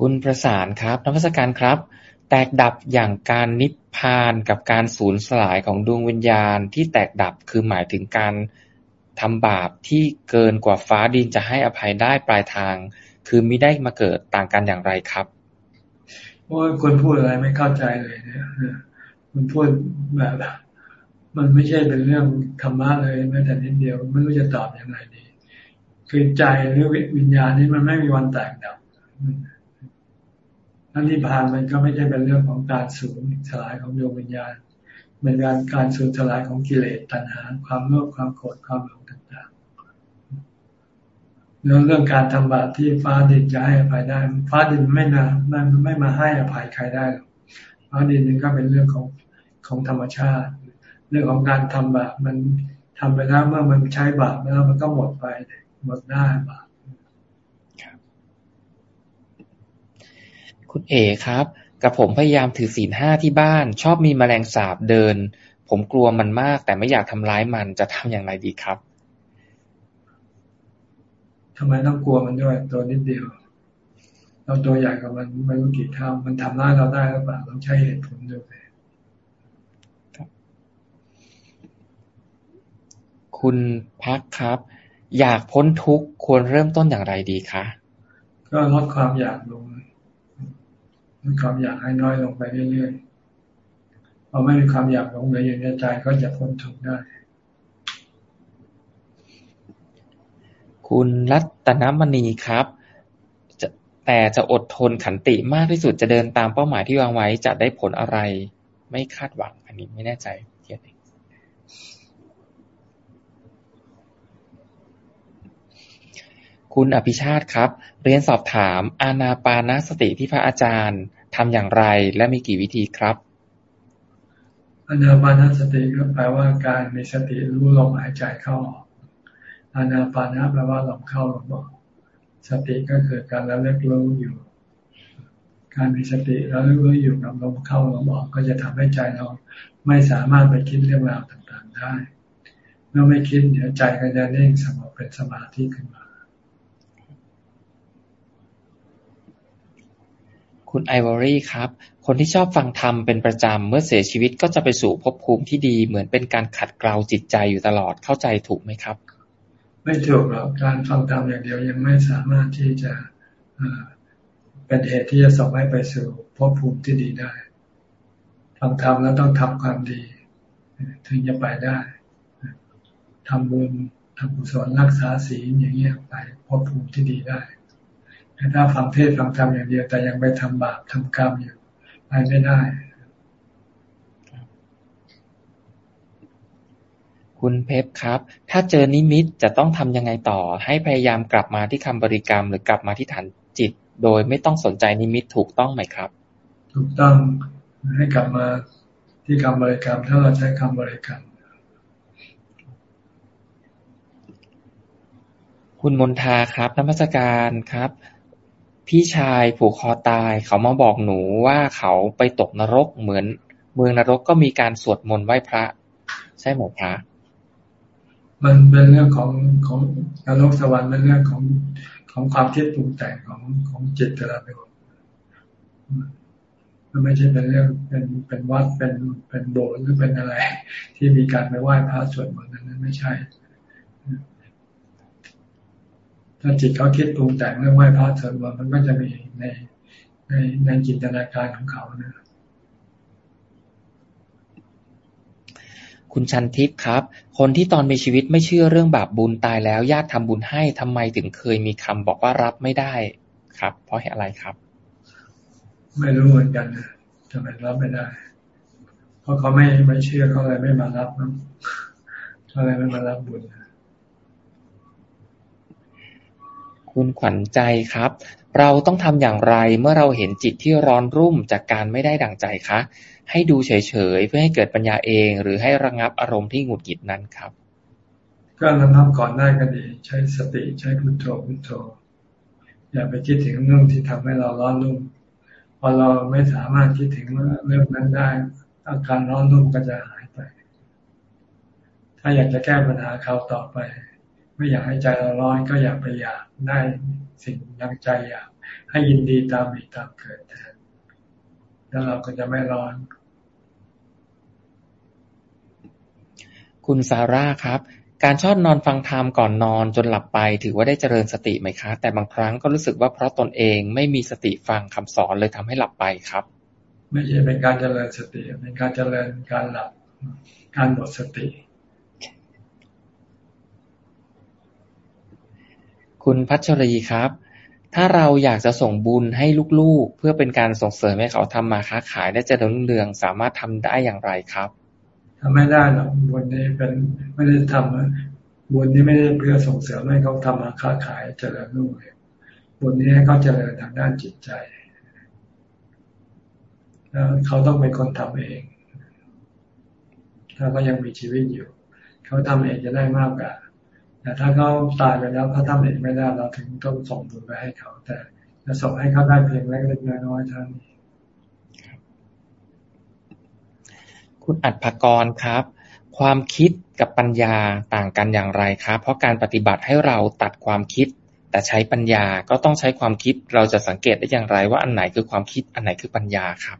คุณประสานครับนักวิชาการครับ แตกดับอย่างการนิพพานกับการสูญสลายของดวงวิญญาณที่แตกดับคือหมายถึงการทำบาปที่เกินกว่าฟ้าดินจะให้อภัยได้ปลายทาง คือไม่ได้มาเกิดต่างกันอย่างไรครับว่าคนพูดอะไรไม่เข้าใจเลยเนี่ยคุณพูดแบบมันไม่ใช่เป็นเรื่องธรรมะเลยแม้แต่นิดเดียวไม่รู้จะตอบอยังไงดี คือใจหรือวิญญาณนี่มันไม่มีวันแตกดับ อันนิพพานมันก็ไม่ใช่เป็นเรื่องของการสูญสลายของดวงวิญญาณเป็นการการสูญสลายของกิเลสตัณหา ความโลภความโกรธความหลงต่างๆแล้วเรื่องการทำบาปที่ฟ้าดินจะให้อภัยได้ ฟ้าดินไม่นาไม่ไม่มาให้อภัยใครได้หรอกฟ้าดินนี่ก็เป็นเรื่องของของธรรมชาติ เรื่องของการทำบาปมันทำไปแล้วเมื่อมันใช้บาปแล้วมันก็หมดไปหมดได้บาป คุณเอครับ กับผมพยายามถือศีลห้าที่บ้าน ชอบมีแมลงสาบเดิน ผมกลัวมันมาก แต่ไม่อยากทำร้ายมันจะทำอย่างไรดีครับทำไมต้องกลัวมันด้วยตัวนิดเดียว เราตัวใหญ่กับมันไม่รู้กี่เท่ามันทำร้ายเราได้หรือเปล่าต้องใช้เหตุผลด้วยคุณพักครับ อยากพ้นทุกข์ควรเริ่มต้นอย่างไรดีคะก็ลดความอยากลง ลดความอยากให้น้อยลงไปเรื่อยๆพอไม่มีความอยากลงเหลืออยู่ในใจก็จะพ้นทุกข์ได้ คุณรัตนมณีครับแต่จะอดทนขันติมากที่สุดจะเดินตามเป้าหมายที่วางไว้จะได้ผลอะไร ไม่คาดหวัง อันนี้ไม่แน่ใจเทียบคุณอภิชาติครับ เรียนสอบถามอานาปานสติที่พระอาจารย์ ทำอย่างไรและมีกี่วิธีครับอานาปานสติก็แปลว่าการมีสติรู้ลมหายใจเข้าออกอานาปานะแปลว่าลมเข้าลมออกสติก็คือการระลึกรู้อยู่ การมีสติระลึกรู้อยู่กับลมเข้าลมออกก็จะทำให้ใจเราไม่สามารถไปคิดเรื่องราวต่างๆได้ เมื่อไม่คิดเดี๋ยวใจก็จะนิ่งสงบเป็นสมาธิขึ้นมา คุณไอวอรี่ครับ คนที่ชอบฟังธรรมเป็นประจำ เมื่อเสียชีวิตก็จะไปสู่ภพภูมิที่ดี เหมือนเป็นการขัดเกลาจิตใจอยู่ตลอดเข้าใจถูกไหมครับ ไม่ถูกหรอกการฟังธรรมอย่างเดียวยังไม่สามารถที่จะเป็นเหตุที่จะส่งให้ไปสู่ภพภูมิที่ดีได้ฟังธรรมแล้วต้องทำความดี ถึงจะไปได้ทำบุญทำกุศลรักษาศีลอย่างเงี้ยไปภพภูมิที่ดีได้ ถ้าฟังเทศฟังธรรมอย่างเดียว แต่ยังไปทำบาปทำกรรมอยู่ไปไม่ได้ คุณเพชรครับ ถ้าเจอนิมิตจะต้องทำยังไงต่อ ให้พยายามกลับมาที่คำบริกรรม หรือกลับมาที่ฐานจิต โดยไม่ต้องสนใจนิมิตถูกต้องไหมครับ ถูกต้องให้กลับมาที่คำบริกรรมถ้าเราใช้คำบริกรรม คุณมนทาครับนักมัสการครับ พี่ชายผูกคอตาย เขามาบอกหนูว่าเขาไปตกนรกเหมือน เมืองนรกก็มีการสวดมนต์ไหว้พระ ใช่ไหมพระ มันเป็นเรื่องของของนรกสวรรค์เป็นเรื่องของของความคิดปรุงแต่งของของจิตแต่ละดวงมันไม่ใช่เป็นเรื่องเป็นเป็นวัดเป็นเป็นโบสถ์หรือเป็นอะไร ที่มีการไปไหว้พระสวดมนต์นั้นไม่ใช่ ถ้าจิตเขาคิดปรุงแต่งเรื่องไหว้พระสวดมนต์มันก็จะมีในในในจินตนาการของเขานะคุณชันทิพย์ครับ คนที่ตอนมีชีวิตไม่เชื่อเรื่องบาปบุญตายแล้วญาติทำบุญให้ทำไมถึงเคยมีคำบอกว่ารับไม่ได้ครับ เพราะเหตุอะไรครับ ไม่รู้เหมือนกันนะทำไมรับไม่ได้ เพราะเขาไม่ไม่เชื่อเขาเลยไม่มารับนะเขาเลยไม่มารับบุญนะ คุณขวัญใจครับ เราต้องทำอย่างไรเมื่อเราเห็นจิตที่ร้อนรุ่มจากการไม่ได้ดั่งใจคะ ให้ดูเฉยๆเพื่อให้เกิดปัญญาเอง หรือให้ระงับอารมณ์ที่หงุดหงิดนั้นครับก็ระงับก่อนได้ก็ดี ใช้สติใช้พุทโธพุทโธ อย่าไปคิดถึงเรื่องที่ทำให้เราร้อนรุ่มพอเราไม่สามารถคิดถึงเรื่องนั้นได้ อาการร้อนรุ่มก็จะหายไป ถ้าอยากจะแก้ปัญหาเขาต่อไป ไม่อยากให้ใจเราร้อนก็อยากไปอยากได้สิ่งดังใจอยากให้ยินดีตามมีตามเกิดแทนแล้วเราก็จะไม่ร้อน คุณซาร่าครับ การชอบนอนฟังธรรมก่อนนอนจนหลับไป ถือว่าได้เจริญสติไหมคะ แต่บางครั้งก็รู้สึกว่าเพราะตนเองไม่มีสติฟังคำสอนเลยทำให้หลับไปครับ ไม่ใช่เป็นการเจริญสติเป็นการเจริญการหลับการหมดสติ คุณพัชรีครับ ถ้าเราอยากจะส่งบุญให้ลูกๆ เพื่อเป็นการส่งเสริมให้เขาทำมาค้าขายได้เจริญรุ่งเรืองสามารถทำได้อย่างไรครับทำไม่ได้หรอกบุญนี้เป็นไม่ได้ทำบุญนี้ไม่ได้เพื่อส่งเสริมให้เขาทำมาค้าขายเจริญรุ่งเรืองบุญนี้ให้เขาเจริญทางด้านจิตใจแล้วเขาต้องเป็นคนทำเอง ถ้าเขายังมีชีวิตอยู่ เขาทำเองจะได้มากกว่า แต่ถ้าเขาตายไปแล้วเขาทำเองไม่ได้เราถึงต้องส่งบุญไปให้เขา แต่จะส่งให้เขาได้เพียงเล็กๆน้อยๆเท่านี้คุณอัดภกรครับ ความคิดกับปัญญาต่างกันอย่างไรครับ เพราะการปฏิบัติให้เราตัดความคิด แต่ใช้ปัญญาก็ต้องใช้ความคิดเราจะสังเกตได้อย่างไร ว่าอันไหนคือความคิดอันไหนคือปัญญาครับ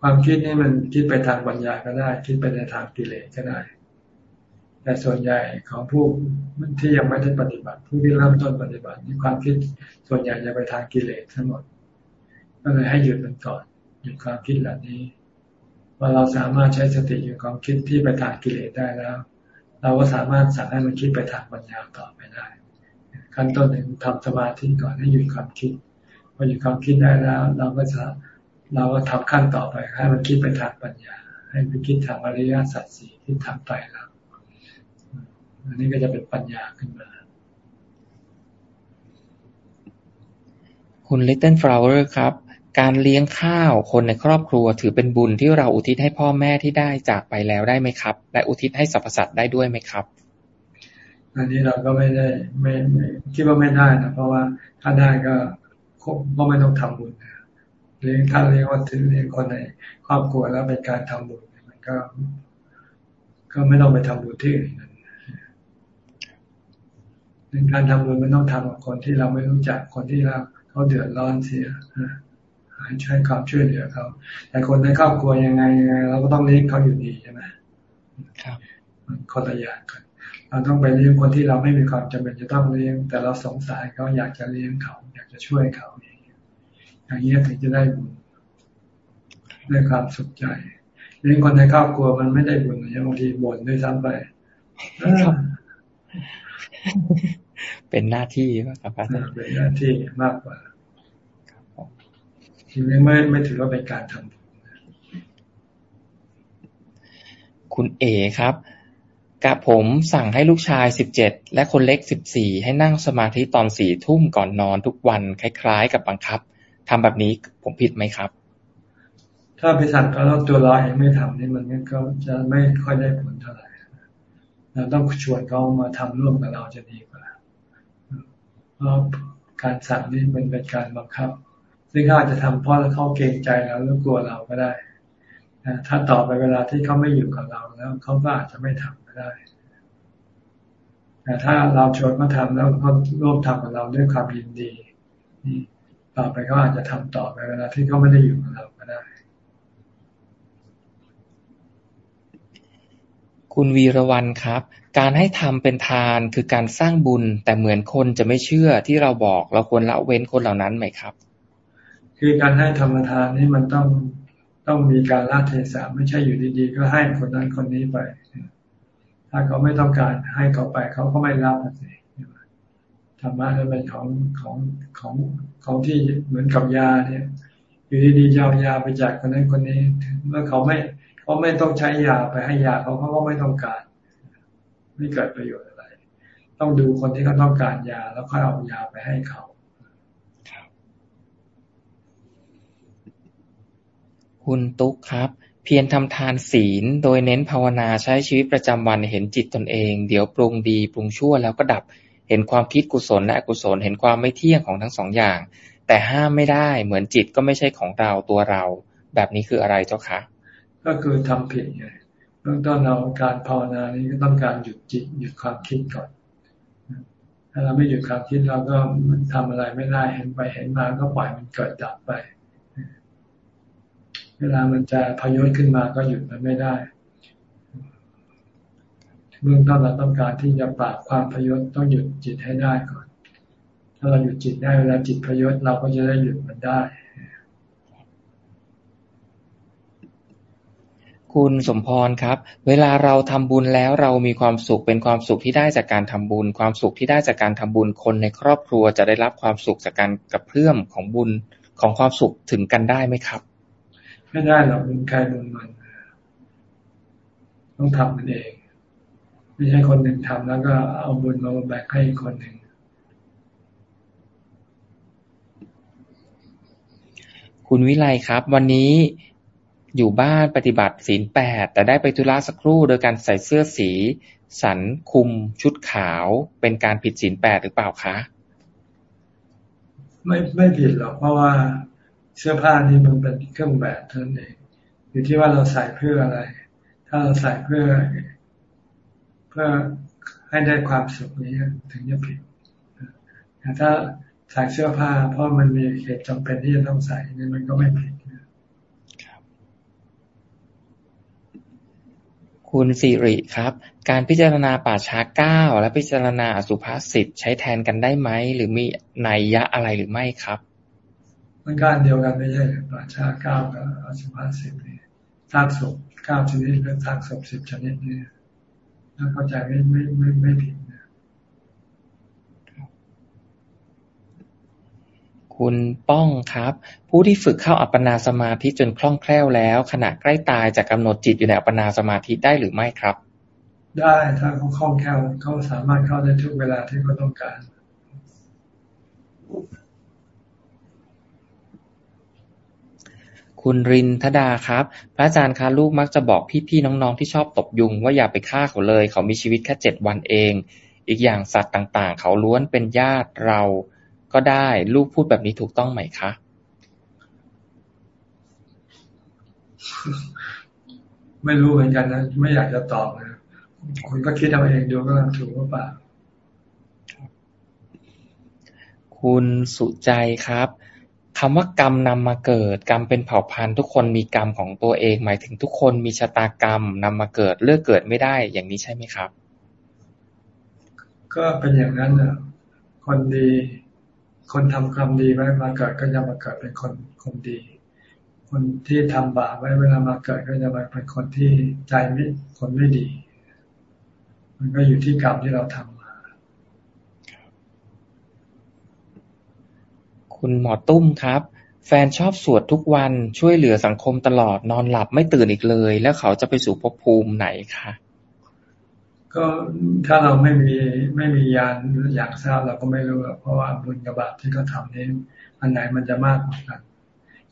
ความคิดนี่มันคิดไปทางปัญญาก็ได้ คิดไปในทางกิเลสก็ได้ แต่ส่วนใหญ่ของผู้ที่ยังไม่ได้ปฏิบัติ ผู้ที่เริ่มต้นปฏิบัตินี่ความคิดส่วนใหญ่จะไปทางกิเลสทั้งหมด ก็เลยให้หยุดมันก่อนหยุดความคิดเหล่านี้ว่าเราสามารถใช้สติอยู่ความคิดที่ไปทางกิเลสได้แล้ว เราก็สามารถสั่งให้มันคิดไปทางปัญญาต่อไปได้ ขั้นต้นหนึ่งทำสมาธิก่อนให้หยุดความคิดพอหยุดความคิดได้แล้ว เราก็จะเราก็ทำขั้นต่อไปให้มันคิดไปทางปัญญา ให้มันคิดทางอริยสัจสี่ที่ทำไปแล้ว อันนี้ก็จะเป็นปัญญาขึ้นมา คุณ Little Flower ครับ การเลี้ยงข้าวคนในครอบครัวถือเป็นบุญที่เราอุทิศให้พ่อแม่ที่ได้จากไปแล้วได้ไหมครับ และอุทิศให้สรรพสัตว์ได้ด้วยไหมครับ อันนี้เราก็ไม่ได้ไม่คิดว่าไม่ได้นะเพราะว่าถ้าได้ก็ก็ไม่ต้องทำบุญเลี้ยงถ้าเลี้ยงว่าถือเลี้ยงคนในครอบครัวแล้วเป็นการทำบุญมันก็ ก็ไม่ต้องไปทำบุญที่อื่น เป็นการทำบุญมันต้องทำกับคนที่เราไม่รู้จักคนที่เราเขาเดือดร้อนเสียใช้ความช่วยเหลือเขาแต่คนในครอบครัวยังไงยังไง เราก็ต้องเลี้ยงเขาอยู่ดีใช่ไหมครับมันคนละอย่างกันเราต้องไปเลี้ยงคนที่เราไม่มีความจำเป็นจะต้องเลี้ยง แต่เราสงสารเขาอยากจะเลี้ยงเขา อยากจะช่วยเขาอย่างนี้อย่างนี้ถึงจะได้บุญได้ความสุขใจเลี้ยงคนในครอบครัวมันไม่ได้บุญอย่างบางทีบ่นด้วยซ้ำไป เป็นหน้าที่ครับอาจารย์เป็นหน้าที่มากกว่าทีนี้ไม่ไม่ถือว่าเป็นการทำคุณเอครับกับผมสั่งให้ลูกชายสิบเจ็ดและคนเล็กสิบสี่ให้นั่งสมาธิตอนสี่ทุ่มก่อนนอนทุกวันคล้าย ๆ กับบังคับทำแบบนี้ผมผิดไหมครับ ถ้าไปสั่งเขาแล้วตัวเราเองไม่ทำนี่มันก็จะไม่ค่อยได้ผลเท่าไหร่เราต้องชวนเขามาทำร่วมกับเราจะดีกว่า เพราะการสั่งนี่มันเป็นการบังคับ ซึ่งเขาอาจจะทำเพราะเขาเกรงใจเราหรือกลัวเราก็ได้ถ้าต่อไปเวลาที่เขาไม่อยู่กับเราแล้วเขาก็อาจจะไม่ทำก็ได้แต่ถ้าเราชวนเขาทาแล้วเขาร่วมทำกับเราด้วยความยินดีต่อไปเขาอาจจะทำต่อไปเวลาที่เขาไม่ได้อยู่กับเราก็ได้ คุณวีรวันครับ การให้ทำเป็นทานคือการสร้างบุญ แต่เหมือนคนจะไม่เชื่อที่เราบอกเราควรละเว้นคนเหล่านั้นไหมครับ คือการให้ธรรมทานนี่มันต้องต้องมีการละเทศะไม่ใช่อยู่ดีๆ ก็ให้คนนั้นคนนี้ไปถ้าเขาไม่ต้องการให้เขาไป เขาก็ไม่รับสิธรรมะนั้นเป็นของของของของที่เหมือนกับยาเนี่ย อยู่ดีๆจะเอายาไปจากคนนั้นคนนี้เมื่อเขาไม่ เขาะไม่ต้องใช้ยาไปให้ยาเขาเขาก็ไม่ต้องการ ไม่เกิดประโยชน์อะไร ต้องดูคนที่เขาต้องการยาแล้วค่อยเอายาไปให้เขาคุณตุ๊กครับ เพียรทำทานศีล โดยเน้นภาวนาใช้ชีวิตประจำวันเห็นจิตตนเอง เดี๋ยวปรุงดีปรุงชั่วแล้วก็ดับ เห็นความคิดกุศลและอกุศลเห็นความไม่เที่ยงของทั้งสองอย่าง แต่ห้ามไม่ได้เหมือนจิตก็ไม่ใช่ของเราตัวเรา แบบนี้คืออะไรเจ้าคะ ก็คือทำผิดไงเบื้องต้นเราการภาวนานี้ก็ต้องการหยุดจิตหยุดความคิดก่อนถ้าเราไม่หยุดความคิดเราก็ทำอะไรไม่ได้เห็นไปเห็นมาก็ปล่อยมันเกิดดับไป เวลามันจะพยศขึ้นมาก็หยุดมันไม่ได้เบื้องต้นเราต้องการที่จะปราบความพยศต้องหยุดจิตให้ได้ก่อน ถ้าเราหยุดจิตได้เวลาจิตพยศเราก็จะได้หยุดมันได้ คุณสมพรครับ เวลาเราทำบุญแล้วเรามีความสุขเป็นความสุขที่ได้จากการทำบุญ ความสุขที่ได้จากการทำบุญคนในครอบครัวจะได้รับความสุขจากการกับเพื่อมของบุญของความสุขถึงกันได้ไหมครับ ไม่ได้หรอกบุญใครบุญมันต้องทำมันเอง ไม่ใช่คนหนึ่งทำแล้วก็เอาบุญมาแบ่งให้คนหนึ่งคุณวิไลครับ วันนี้ อยู่บ้านปฏิบัติศีลแปดแต่ได้ไปธุระสักครู่โดยการใส่เสื้อสี สันคุมชุดขาวเป็นการผิดศีลแปดหรือเปล่าคะ ไม่ไม่ผิดหรอกเพราะว่าเสื้อผ้านี่มันเป็นเครื่องแบบเท่านั้นเองอยู่ที่ว่าเราใส่เพื่ออะไร ถ้าเราใส่เพื่อ เพื่อให้ได้ความสุขนี้ถึงจะผิดแต่ถ้าใส่เสื้อผ้า เพราะมันมีเหตุจำเป็นที่จะต้องใส่นี่มันก็ไม่ผิด คุณสิริครับ การพิจารณาป่าช้าเก้าและพิจารณาสุภาษิตใช้แทนกันได้ไหม หรือมีนัยยะอะไรหรือไม่ครับ มันการเดียวกันไม่ใช่ป่าช้าเก้ากับสุภาษิตนี่ซากศพเก้าชนิดและซากศพสิบชนิดนี่ถ้าเข้าใจไม่ไม่ไม่ไม่ผิด คุณป้องครับ ผู้ที่ฝึกเข้าอัปปนาสมาธิจนคล่องแคล่วแล้ว ขณะใกล้ตายจะกำหนดจิตอยู่ในอัปปนาสมาธิได้หรือไม่ครับ ได้ถ้าเขาคล่องแคล่วเขาสามารถเข้าได้ทุกเวลาที่เขาต้องการ คุณรินทดาครับ พระอาจารย์คะลูกมักจะบอกพี่ๆน้องๆที่ชอบตบยุง ว่าอย่าไปฆ่าเขาเลย เขามีชีวิตแค่เจ็ดวันเอง อีกอย่างสัตว์ต่างๆ เขาล้วนเป็นญาติเรา ก็ได้ ลูกพูดแบบนี้ถูกต้องไหมคะไม่รู้เหมือนกันนะ ไม่อยากจะตอบนะคุณก็คิดเอาเองดูว่าถูกหรือเปล่า คุณสุใจครับคำว่ากรรมนำมาเกิด กรรมเป็นเผ่าพันธุ์ทุกคนมีกรรมของตัวเอง หมายถึงทุกคนมีชะตากรรมนำมาเกิดเลือกเกิดไม่ได้อย่างนี้ใช่ไหมครับ ก็เป็นอย่างนั้นนะคนดี คนทำความดีไว้มาเกิดก็จะมาเกิดเป็นคนคนดี คนที่ทำบาปไว้เวลามาเกิดก็จะมาเป็นคนที่ใจไม่คนไม่ดี มันก็อยู่ที่กรรมที่เราทำมา คุณหมอตุ้มครับ แฟนชอบสวดทุกวันช่วยเหลือสังคมตลอดนอนหลับไม่ตื่นอีกเลย แล้วเขาจะไปสู่ภพภูมิไหนคะ ก็ถ้าเราไม่มีไม่มียานอยากทราบเราก็ไม่รู้เพราะว่าบุญกับบาปที่เขาทำนี้อันไหนมันจะมากกว่ากัน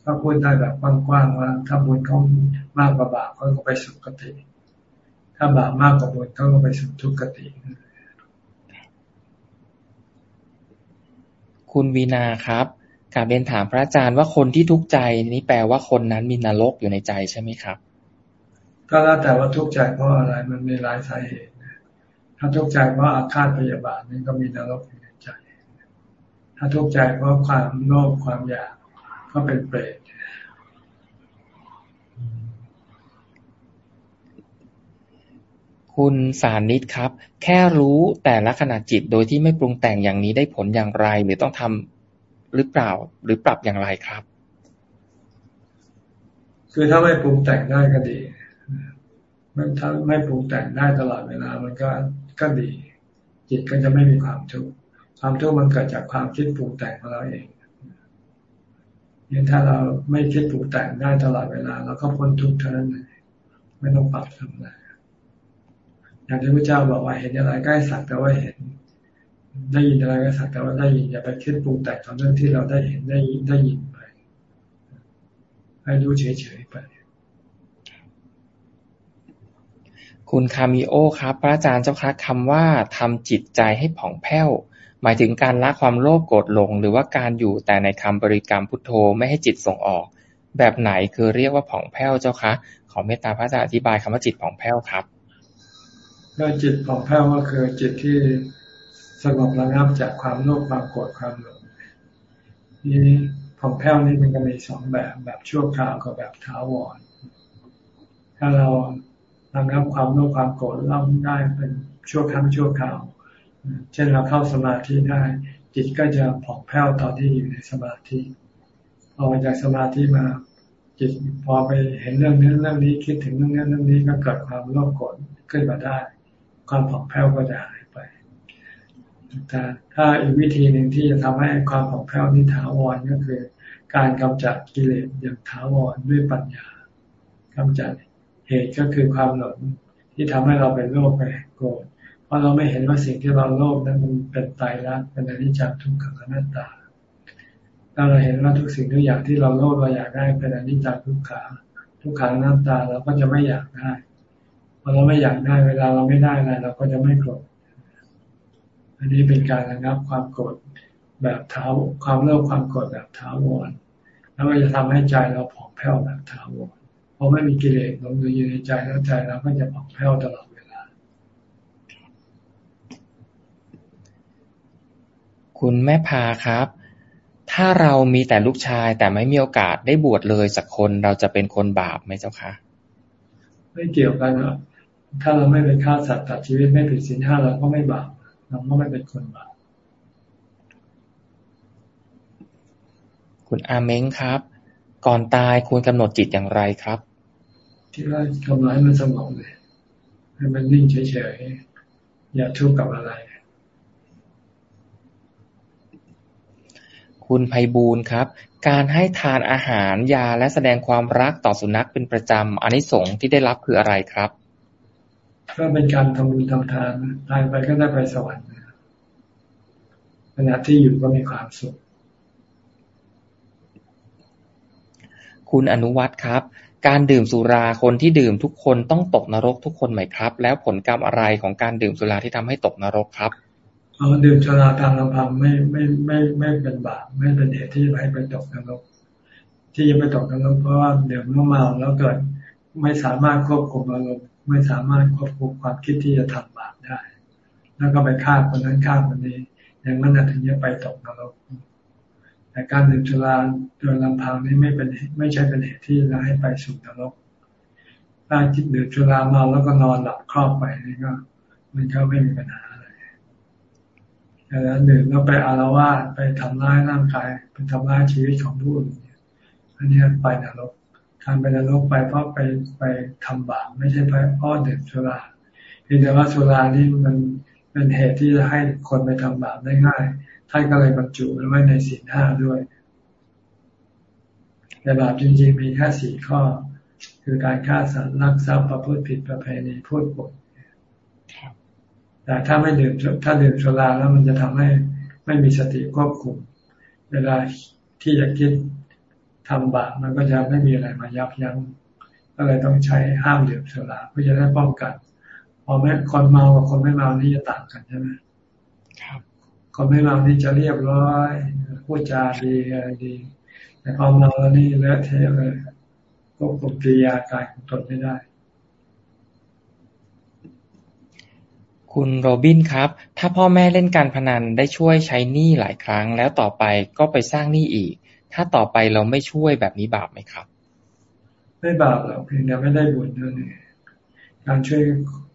ก็พูดได้แบบกว้างๆว่า ถ้าบุญเขามากกว่าบาปเขาก็ไปสุคติ ถ้าบาปมากกว่าบุญเขาก็ไปสุทุกติ คุณวีนาครับการเรียนถามพระอาจารย์ว่าคนที่ทุกข์ใจนี้แปลว่าคนนั้นมีนรกอยู่ในใจใช่ไหมครับ ก็แล้วแต่ว่าทุกข์ใจเพราะอะไรมันมีหลายสาเหตุ ถ้าทุกข์ใจเพราะอาฆาตพยาบาทนี่ก็มีนรกอยู่ในใจ ถ้าทุกข์ใจเพราะความโลภความอยากก็เป็นเปรตคุณสารนิดครับ แค่รู้แต่ละขณะจิตโดยที่ไม่ปรุงแต่งอย่างนี้ได้ผลอย่างไร หรือต้องทำหรือเปล่า หรือปรับอย่างไรครับ คือถ้าไม่ปรุงแต่งได้ก็ดีมันถ้าไม่ปรุงแต่งได้ตลอดเวลา มันก็ ก็ดี จิตก็จะไม่มีความทุกข์ความทุกข์มันเกิดจากความคิดปรุงแต่งของเราเองเนี่ยถ้าเราไม่คิดปรุงแต่งได้ตลอดเวลาเราก็พ้นทุกข์เท่านั้นเลยไม่ต้องปรับทำอะไรอย่างที่พระเจ้าบอกว่าเห็นอะไรก็ให้สักแต่ว่าเห็น ได้ยินอะไรก็สักแต่ว่าได้ยินอย่าไปคิดปรุงแต่งต่อเรื่องที่เราได้เห็นได้ได้ยินไป ให้รู้เฉยๆไป คุณคามิโอครับ พระอาจารย์เจ้าคะคำว่าทำจิตใจให้ผ่องแผ้ว หมายถึงการละความโลภโกรธหลง หรือว่าการอยู่แต่ในคำบริกรรมพุทโธไม่ให้จิตส่งออก แบบไหนคือเรียกว่าผ่องแผ้วเจ้าคะ ขอเมตตาพระอาจารย์อธิบายคำว่าจิตผ่องแผ้วครับก็จิตผ่องแผ้วก็คือจิตที่สงบระงับจากความโลภความโกรธความหลงนี่ผ่องแผ้วนี่มันก็มีสองแบบแบบชั่วคราวกับแบบท้าวร ถ้าเรา ระงับความโลภความโกรธเราได้เป็นชั่วครั้งชั่วคราว เช่นเราเข้าสมาธิได้ จิตก็จะผ่องแผ้วตอนที่อยู่ในสมาธิพอจากสมาธิมาจิตพอไปเห็นเรื่องนี้เรื่องนี้คิดถึงเรื่องนี้เรื่องนี้ก็เกิดความโลภโกรธขึ้นมาได้ ความผ่องแผ้วก็จะหายไปแต่ถ้าอีกวิธีหนึ่งที่จะทำให้ความผ่องแผ้วนี้ถาวรก็คือ การกำจัดกิเลสอย่างถาวรด้วยปัญญากำจัด เหตุก็คือความหลงที่ทำให้เราเป็นโลภไปโกรธเพราะเราไม่เห็นว่าสิ่งที่เราโลภนั้นมันเป็นตายรักเป็นอนิจจังทุกขังอนัตตาถ้าเราเห็นว่าทุกสิ่งทุกอย่างที่เราโลภเราอยากได้เป็นอนิจจังทุกขังทุกขังอนัตตาเราก็จะไม่อยากได้พอเราไม่อยากได้เวลาเราไม่ได้อะไรเราก็จะไม่โกรธอันนี้เป็นการระงับความโกรธแบบเท้าความโลภความโกรธแบบเท้าวรแล้วก็จะทำให้ใจเราผ่องแผ้วแบบเท้าวร พอไม่มีกิเลสลงอยู่ในใจแล้วใจเราก็จะผ่องแผ้วตลอดเวลา คุณแม่พาครับ ถ้าเรามีแต่ลูกชายแต่ไม่มีโอกาสได้บวชเลยสักคนเราจะเป็นคนบาปไหมเจ้าคะ ไม่เกี่ยวกันหรอกถ้าเราไม่เป็นฆ่าสัตว์ตัดชีวิตไม่ผิดศีลห้าเราก็ไม่บาปเราก็ไม่เป็นคนบาปคุณอาเม้งครับ ก่อนตายควรกำหนดจิตอย่างไรครับ ที่ว่ากำลังมันสงบเลยให้มันนิ่งเฉยๆ อย่าทุกข์กับอะไร คุณไพบูลครับ การให้ทานอาหารยาและแสดงความรักต่อสุนัขเป็นประจำอันนี้สงที่ได้รับคืออะไรครับ ก็เป็นการทำบุญทำทานตายไปก็ได้ไปสวรรค์ขณะที่อยู่ก็มีความสุข คุณอนุวัตรครับ การดื่มสุราคนที่ดื่มทุกคนต้องตกนรกทุกคนไหมครับ แล้วผลกรรมอะไรของการดื่มสุราที่ทำให้ตกนรกครับเอาดื่มสุราตามลำพังไม่ไม่ไม่ไม่เป็นบาปไม่เป็นเหตุที่ให้ไปตกนรก ที่จะไปตกนรกเพราะว่าดื่มแล้วเมาแล้วเกิด ไม่สามารถควบคุมอารมณ์ไม่สามารถควบคุมความคิดที่จะทำบาปได้ แล้วก็ไปฆ่าคนนั้นฆ่าคนนี้ อย่างนั้นถึงจะไปตกนรก แต่การดื่มสุราโดยลำพังนี้ไม่เป็นไม่ใช่เป็นเหตุที่จะให้ไปสู่นรกถ้าจิตดื่มสุราเมาแล้วก็นอนหลับครอบไปนี่ก็ มันก็ไม่มีปัญหาอะไรแต่แล้วดื่มแล้วไปอารวาสไปทำร้ายร่างกายไปทำร้ายชีวิตของผู้อื่นอันนี้ไปนรกการไปนรกไปเพราะไปไปทำบาปไม่ใช่เพราะดื่มสุราเพียงแต่ว่าสุรานี่มันเป็นเหตุที่จะให้คนไปทำบาปได้ง่าย ท่านก็เลยบรรจุไว้ในศีลห้าด้วยแต่บาปจริงๆมีแค่สี่ข้อ คือการฆ่าสัตว์ลักทรัพย์ประพฤติผิดประเพณีพูดปดแต่ถ้าไม่ดื่มถ้าดื่มสุราแล้วมันจะทำให้ไม่มีสติควบคุม เวลาที่จะคิดทำบาปมันก็จะไม่มีอะไรมายับยั้งก็เลยต้องใช้ห้ามดื่มสุราเพื่อจะได้ป้องกันพอแม้คนเมากับคนไม่เมานี่จะต่างกันใช่ไหมครับ คนไม่เมานี่จะเรียบร้อยพูดจาดีอะไรดี แต่พอเมาแล้วนี่เลอะเทะเลยควบคุมกิริยากายของตนไม่ได้ คุณโรบินครับ ถ้าพ่อแม่เล่นการพนันได้ช่วยใช้หนี้หลายครั้ง แล้วต่อไปก็ไปสร้างหนี้อีก ถ้าต่อไปเราไม่ช่วยแบบนี้บาปไหมครับ ไม่บาปหรอกเพียงแต่ไม่ได้บุญเท่านั้นการช่วย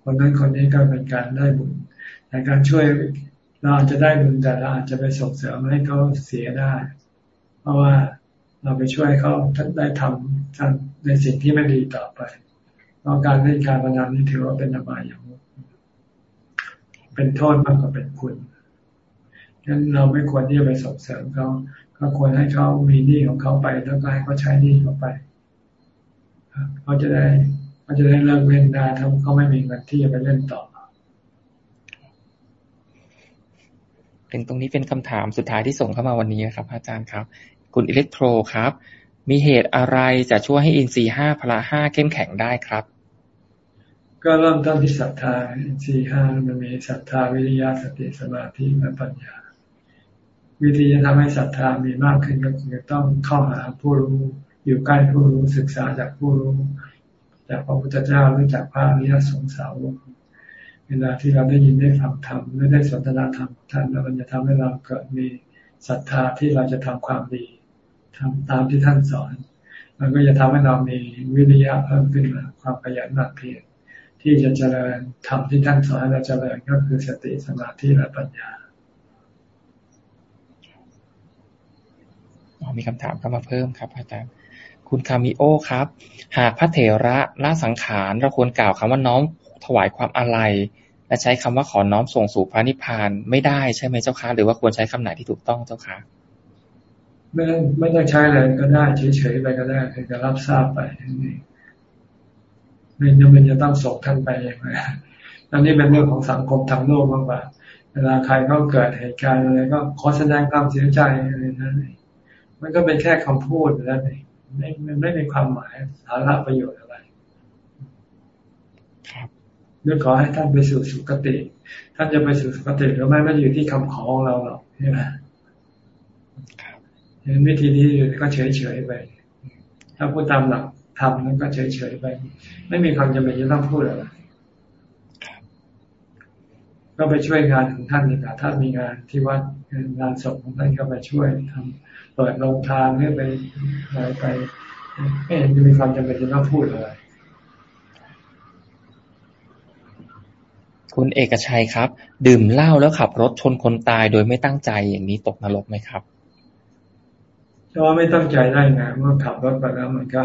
คนนั้นคนนี้ก็เป็นการได้บุญแต่การช่วย เราอาจจะได้บุญแต่เราอาจจะไปส่งเสริมให้เขาเสียได้ เพราะว่าเราไปช่วยเขาได้ทำในสิ่งที่ไม่ดีต่อไปเพราะการเล่นการพนันนี่ถือว่าเป็นอบายอย่างเป็นโทษมากกว่าเป็นคุณฉะนั้นเราไม่ควรที่จะไปส่งเสริมเขาก็ควรให้เขามีหนี้ของเขาไป แล้วก็ให้เขาใช้หนี้เขาไปเขาจะได้เขาจะได้เลิกเล่นได้ถ้าเขาไม่มีเงินที่จะไปเล่นต่อ ถึงตรงนี้เป็นคำถามสุดท้ายที่ส่งเข้ามาวันนี้ครับ อาจารย์ครับ คุณอิเล็กโทรครับ มีเหตุอะไรจะช่วยให้อินทรีห้าพละห้าเข้มแข็งได้ครับ ก็เริ่มต้นที่ศรัทธาอินทรีห้ามันมีศรัทธาวิริยะสติสมาธิและปัญญา วิธีจะทำให้ศรัทธามีมากขึ้นก็คือต้องเข้าหาผู้รู้อยู่ใกล้ผู้รู้ศึกษาจากผู้รู้จากพระพุทธเจ้าหรือจากพระอริยสงสาวก เวลาที่เราได้ยินได้ฟังธรรมได้สนทนาธรรมท่านแล้วมันจะทำให้เราเกิดมีศรัทธาที่เราจะทำความดีทำตามที่ท่านสอนมันก็จะทำให้เรามีวิริยะเพิ่มขึ้นมาความขยันหมั่นเพียรที่จะเจริญธรรมที่ท่านสอนให้เราเจริญก็คือสติสมาธิและปัญญามีคำถามเข้ามาเพิ่มครับ อาจารย์ คุณคามิโอครับ หากพระเถระละสังขารเราควรกล่าวคำว่าน้อม ถวายความอาลัยและใช้คำว่าขอน้อมส่งสู่พระนิพพานไม่ได้ใช่ไหมเจ้าคะหรือว่าควรใช้คำไหนที่ถูกต้องเจ้าคะไม่ไม่ต้องใช้อะไรก็ได้เฉยๆไปก็ได้คือจะรับทราบไปนี่ไม่จำเป็นจะต้องส่งท่านไปอย่างไรอันนี้เป็นเรื่องของสังคมทางโลกมากกว่าเวลาใครเขาเกิดเหตุการณ์อะไรก็ขอแสดงความเสียใจอะไรนั้นเองมันก็เป็นแค่คำพูดแล้วเองไม่มันไม่มีความหมายสาระประโยชน์ อะไรเรื่อขอให้ท่านไปสู่สุคติ ท่านจะไปสู่สุคติหรือไม่ไม่อยู่ที่คำขอของเราหรอกใช่ไหมเห็นวิธีนี้ก็เฉยเฉยไป ถ้าพูดตามหลักทำนั้นก็เฉยๆไป ไม่มีความจำเป็นจะต้องพูดอะไรก็ไปช่วยงานของท่านดีกว่าถ้านมีงานที่วัดงานศพของท่านก็ไปช่วยทำเปิดโรงทานหรือไปอะไรไปไม่เห็นจะมีความจำเป็นจะต้องพูดอะไร คุณเอกชัยครับ ดื่มเหล้าแล้วขับรถชนคนตายโดยไม่ตั้งใจอย่างนี้ตกนรกไหมครับจะว่าไม่ตั้งใจได้ไงเมื่อขับรถไปแล้วมันก็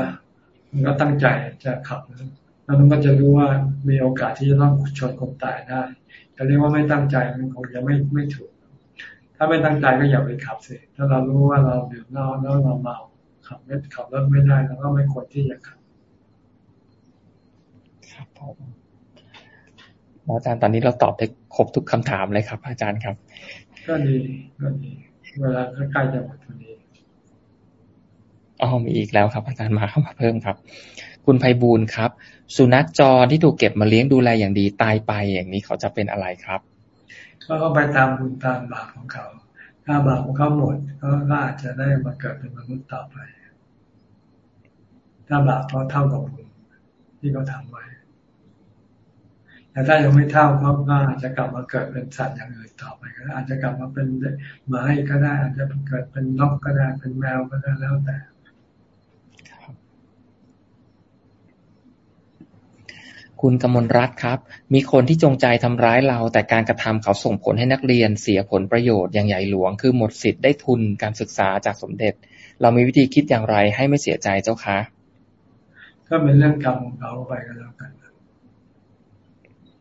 มันก็ตั้งใจจะขับแล้วมันก็จะรู้ว่ามีโอกาสที่จะต้องชนคนตายได้จะเรียกว่าไม่ตั้งใจมันคงจะไม่ไม่ถูก ถ้าไม่ตั้งใจก็อย่าไปขับสิถ้าเรารู้ว่าเราดื่มเหล้าแล้วเราเมาขับไม่ขับรถไม่ได้แล้วก็ไม่ควรที่จะขับครับผม อาจารย์ตอนนี้เราตอบได้ครบทุกคำถามเลยครับ อาจารย์ครับ ก็ดีก็ดี เวลาใกล้จะหมดพอดีอ๋อมีอีกแล้วครับ อาจารย์มาเข้ามาเพิ่มครับ คุณไพบูลครับ สุนัขจรที่ถูกเก็บมาเลี้ยงดูแลอย่างดีตายไปอย่างนี้เขาจะเป็นอะไรครับก็เขาไปตามบุญตามบาปของเขา ถ้าบาปของเขาหมดก็อาจจะได้มาเกิดเป็นมนุษย์ต่อไป ถ้าบาปก็เท่ากับบุญที่เขาทาไว้ แต่ถ้ายังไม่เท่าก็อาจจะกลับมาเกิดเป็นสัตว์อย่างอื่นต่อไปก็อาจจะกลับมาเป็นหมาก็ได้ อาจจะเกิดเป็นนกก็ได้เป็นแมวก็ได้แล้วแต่คุณกมลรัตน์ครับ มีคนที่จงใจทำร้ายเรา แต่การกระทำเขาส่งผลให้นักเรียนเสียผลประโยชน์อย่างใหญ่หลวง คือหมดสิทธิ์ได้ทุนการศึกษาจากสมเด็จ เรามีวิธีคิดอย่างไรให้ไม่เสียใจเจ้าคะ ก็เป็นเรื่องกรรมของเขาไปก็แล้วกัน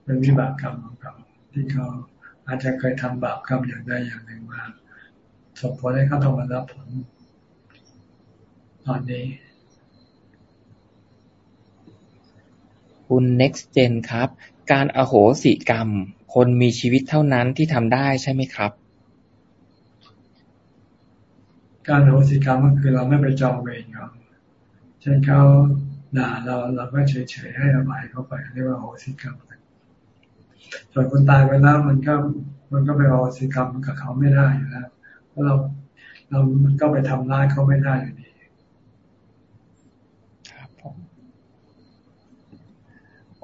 เป็นวิบากกรรมของเขาที่เขาอาจจะเคยทำบาปกรรมอย่างใดอย่างหนึ่งมาส่งผลให้เขาต้องมารับผลตอนนี้ คุณ next gen ครับ การอโหสิกรรม คนมีชีวิตเท่านั้นที่ทำได้ใช่ไหมครับ การอโหสิกรรมก็คือเราไม่ไปจองเวรเขาเช่นเขาด่าเราเราก็เฉยๆให้อภัยเขาไปเรียกว่าโหสิกรรม ส่วนคนตายไปแล้วมันก็มันก็ไปอโหสิกรรมกับเขาไม่ได้อยู่แล้วเพราะเราเราก็ไปทำร้ายเขาไม่ได้อยู่ดี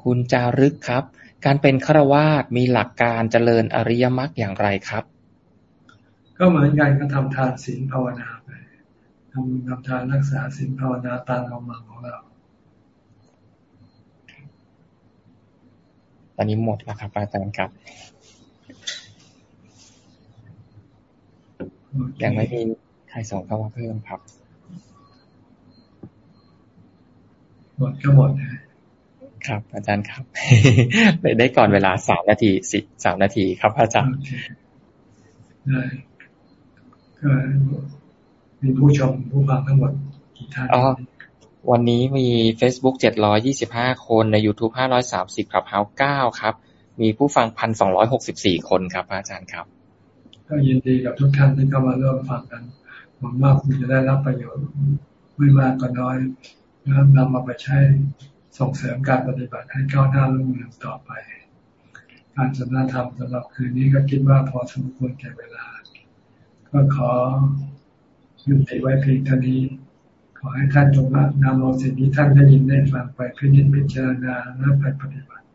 คุณจารึกครับ การเป็นฆราวาสมีหลักการเจริญอริยมรรคอย่างไรครับ ก็เหมือนกันก็ทำทานศีลภาวนาไปทำทำทานรักษาศีลภาวนาตามกำลังของเรา อนนี้หมดแล้วครับอาจารย์ครับยังไม่มีใครส่งเข้ามาเพิ่มครับหมดก็หมดนะครับ อาจารย์ครับ ได้ก่อนเวลาสามนาทีสิสามนาทีครับ อาจารย์ได้ก็มีผู้ชมผู้ฟังทั้งหมดกี่ท่านอ๋อ วันนี้มี Facebook 725 คน ใน YouTube 530ครับเฮา9ครับ มีผู้ฟัง 1,264 คนครับ อาจารย์ครับ ก็ยินดีกับทุกท่านที่เข้ามาร่วมฟังกันหวังว่าคุณจะได้รับประโยชน์ไม่มากก็น้อยแล้วนำมาไปใช้ส่งเสริมการปฏิบัติให้ก้าวหน้ารุ่งเรืองต่อไป การสนทนาธรรมสำหรับคืนนี้ก็คิดว่าพอสมควรแก่เวลา ก็ขอยุติไว้เพียงเท่านี้ ขอให้ท่านจงนำเอาสิ่งที่ท่านได้ยินได้ฟังไปพิจิตพิจารณาและไปปฏิบัติ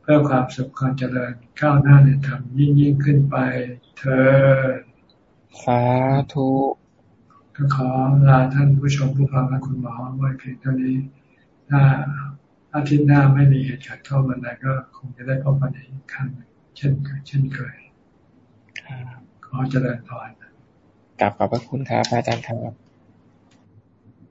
เพื่อความสุขความเจริญก้าวหน้าในธรรมยิ่งยิ่งขึ้นไป เธอสาธุก็ขอลาท่านผู้ชมผู้ฟังและคุณหมอไว้เพียงเท่านี้ ถ้าอาทิตย์หน้าไม่มีเหตุการณ์เข้ามาใดก็คงจะได้พบกันอีกครั้งเช่นเคยเช่นเคยขอเจริญพรกลับขอบพระคุณครับอาจารย์ครับ